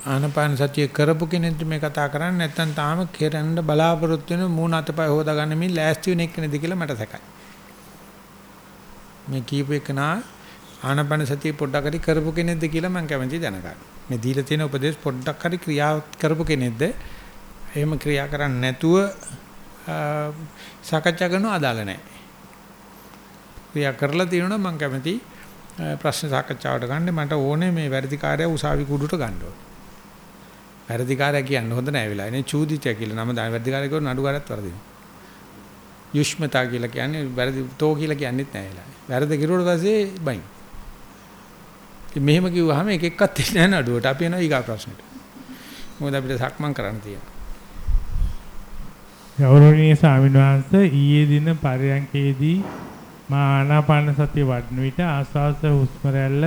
ආනපාන සතිය කරපු කෙනෙක්ද මේ කතා කරන්නේ නැත්නම් තාම කෙරන්න බලාපොරොත්තු වෙන මූණ අතපය හොදාගන්න මේ ලෑස්ති වෙන එක්කනේද කියලා මට සැකයි. මේ කීප එකනා ආනපාන සතිය පොඩ්ඩක් හරි කරපු කෙනෙක්ද කියලා මම කැමතියි දැනගන්න. මේ දීලා තියෙන උපදේශ පොඩ්ඩක් හරි ක්‍රියා කරපු කෙනෙක්ද? එහෙම ක්‍රියා කරන්නේ නැතුව සාකච්ඡා කරනවා අදාළ නැහැ. ක්‍රියා කරලා තියෙනවා මම කැමතියි ප්‍රශ්න සාකච්ඡාවට ගන්න මට ඕනේ මේ වැඩි කාර්යය උසාවි කුඩුට ගන්න ඕනේ. වැරදිකාරය කියන්න හොඳ නෑ වෙලා. ඉන්නේ චූදිතය කියලා නම දාන වැරදිකාරය කියව නඩු කාරයත් වරදිනවා. යුෂ්මතා කියලා කියන්නේ වැරදි තෝ කියලා කියන්නෙත් නෑ වෙලා. වැරදි කිරුවට පස්සේ බයින්. ඉතින් මෙහෙම කිව්වහම එක එක්කත් දෙන්නේ නෑ නඩුවට. අපි එනවා ඊගා ප්‍රශ්නෙට. මොකද අපිට සක්මන් කරන්න තියෙනවා. ගෞරවනීය ස්වාමීන් වහන්සේ ඊයේ දින පරයන්කේදී මා ආනාපාන සතිය වඩන විට ආස්වාස හුස්ම රැල්ල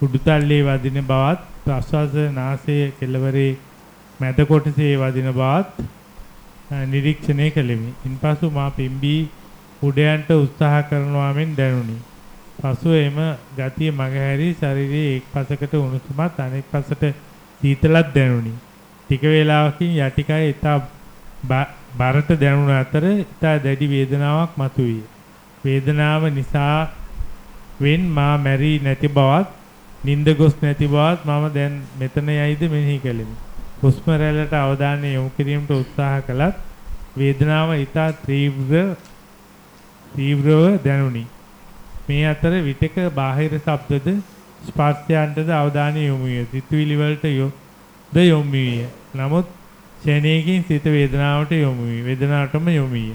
උඩුතල්ලේ වදින බවත් ප්‍රස්වාස නාසයේ කෙළවරේ මැද කොටසේ වදින බවත් නිරීක්ෂණය කළෙමි. ඉන්පසු මා පිම්බී උඩයන්ට උත්සාහ කරනවා මෙන් දැනුනි. පසුව එම ගතිය මගහැරී ශරීරයේ එක් පසකට උණුසුමත් අනෙක් පසට සීතලක් දැනුනි. ටික වේලාවකින් යටිකය ඉතා බරට දැනුන අතර ඉතා දැඩි වේදනාවක් මතුවිය. වේදනාව නිසා වෙන් මා මැරී නැති බවත් නිින්ද ගොස් නැති බවත් මම දැන් මෙතන යයිද මෙනෙහි කළෙමි. හුස්ම රැල්ලට අවධානය යොමු කිරීමට උත්සාහ කළත් වේදනාව ඉතා තීව්‍ර තීව්‍රව දැනුනි. මේ අතර විටක බාහිර ශබ්දද ස්පර්ශයන්ටද අවධානය යොමු විය. සිතුවිලි වලට ද යොමු විය. නමුත් ක්ෂණයකින් සිත වේදනාවට යොමු වී වේදනාවටම යොමු විය.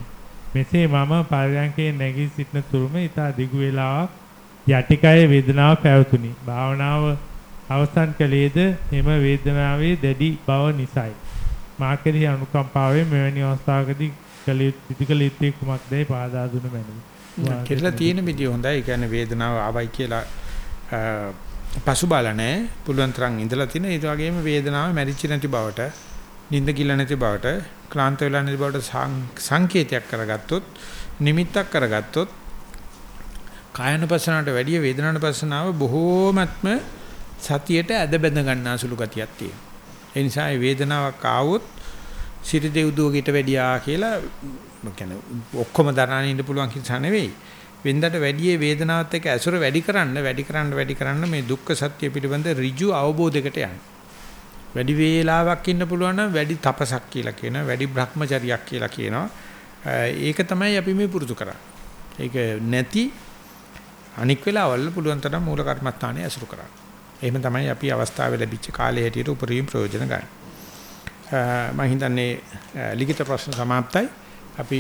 මෙසේ මම පරයන්කේ නැගී සිටින තුරුම ඉතා දිගු වේලාවක් යටිකය වේදනාව පැවතුණි. භාවනාව අවසන් කළේද එම වේදනාවේ දැඩි බව නිසායි. මා කෙරෙහි අනුකම්පාවෙන් මෙවැනි අවස්ථාවකදී කළ යුතු කළ යුත්තේ කුමක්දයි පාදා දුන මැනවි. කියලා තියෙන විදිය හොඳයි. ඒ කියන්නේ වේදනාව ආවයි කියලා පසුබාල නැහැ. පුළුවන් තරම් ඉඳලා තින ඒ වගේම වේදනාව මැරිච්ච නැති බවට, නිින්ද කිල්ල නැති බවට, ක්ලාන්ත වෙලා නැති බවට සංකේතයක් කරගත්තොත්, නිමිත්තක් කරගත්තොත් කායනුපස්සනාවට වැඩිය වේදනානුපස්සනාව බොහෝමත්ම සතියට ඇද බැඳ ගන්නා සුළු ගතියක් තියෙනවා. ඒ නිසා මේ වේදනාවක් ආවොත් සිරි දෙව්දුවකට වැඩියා කියලා කියන්නේ ඔක්කොම දරාගෙන ඉන්න පුළුවන් කිසි නෙවෙයි. වෙන්දට වැඩි වේදනාවත් එක්ක ඇසුර වැඩි කරන්න වැඩි කරන්න වැඩි කරන්න මේ දුක්ඛ සත්‍ය පිළිබඳ ඍජු අවබෝධයකට යන්න. වැඩි වේලාවක් ඉන්න පුළුවන් නම් වැඩි තපසක් කියලා කියනවා වැඩි භ්‍රමචරියක් කියලා කියනවා. ඒක තමයි අපි මේ පුරුදු කරන්නේ. ඒක නැති අනික් වෙලාවල් පුළුවන් තරම් මූල කර්මස්ථානයේ ඇසුරු කරන්න. එහෙම තමයි අපි අවස්ථාවේ ලැබිච්ච කාලේ හැටියට උපරිම ප්‍රයෝජන ගන්න. මම හිතන්නේ ලිඛිත ප්‍රශ්න સમાප්තයි. අපි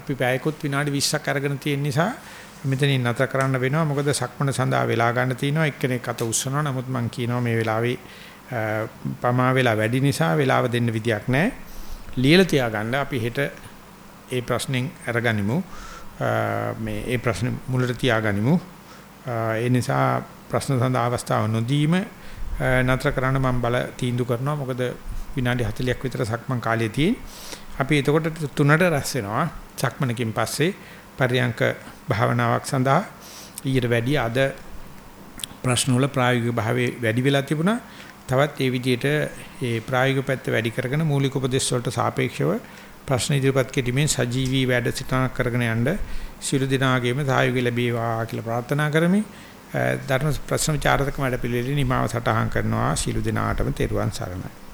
අපි පැයකොත් විනාඩි 20ක් අරගෙන තියෙන නිසා මෙතනින් නැතර කරන්න වෙනවා. මොකද සක්මණ සඳහා වෙලා ගන්න තියෙනවා. එක්කෙනෙක් අත උස්සනවා. නමුත් මම කියනවා මේ වෙලාවේ පමා වෙලා වැඩි නිසා වෙලාව දෙන්න විදියක් නැහැ. ලියලා තියාගන්න අපි හෙට ඒ ප්‍රශ්نين අරගනිමු. මේ ඒ ප්‍රශ්නේ මුලට තියාගනිමු. ඒ නිසා ප්‍රශ්න සඳහා අවස්ථාව නොදීම නතර කරන්න මම බල තීන්දුව කරනවා. මොකද විනාඩි 40ක් විතර සක්මන් කාලය තියෙන්නේ අපි එතකොට තුනට රැස් වෙනවා. සක්මනකින් පස්සේ පරියංක භාවනාවක් සඳහා ඊට වැඩි අද ප්‍රශ්න වල ප්‍රායෝගික භාවයේ වැඩි වෙලා තිබුණා. තවත් ඒ විදිහට ඒ ප්‍රායෝගික පැත්ත වැඩි කරගෙන මූලික උපදේශ වලට සාපේක්ෂව ප්‍රශ්න ඉදිරිපත් කිරීමෙන් සජීවී වැඩ සිතන කරගෙන යන්න සියලු දිනාගේම සහයෝගය ලැබේවා කියලා ප්‍රාර්ථනා කරමි. ධර්ම ප්‍රශ්න විචාරක වැඩ පිළිවෙලේ නිමාව සටහන් කරනවා. සියලු දිනාටම තෙරුවන් සරණයි.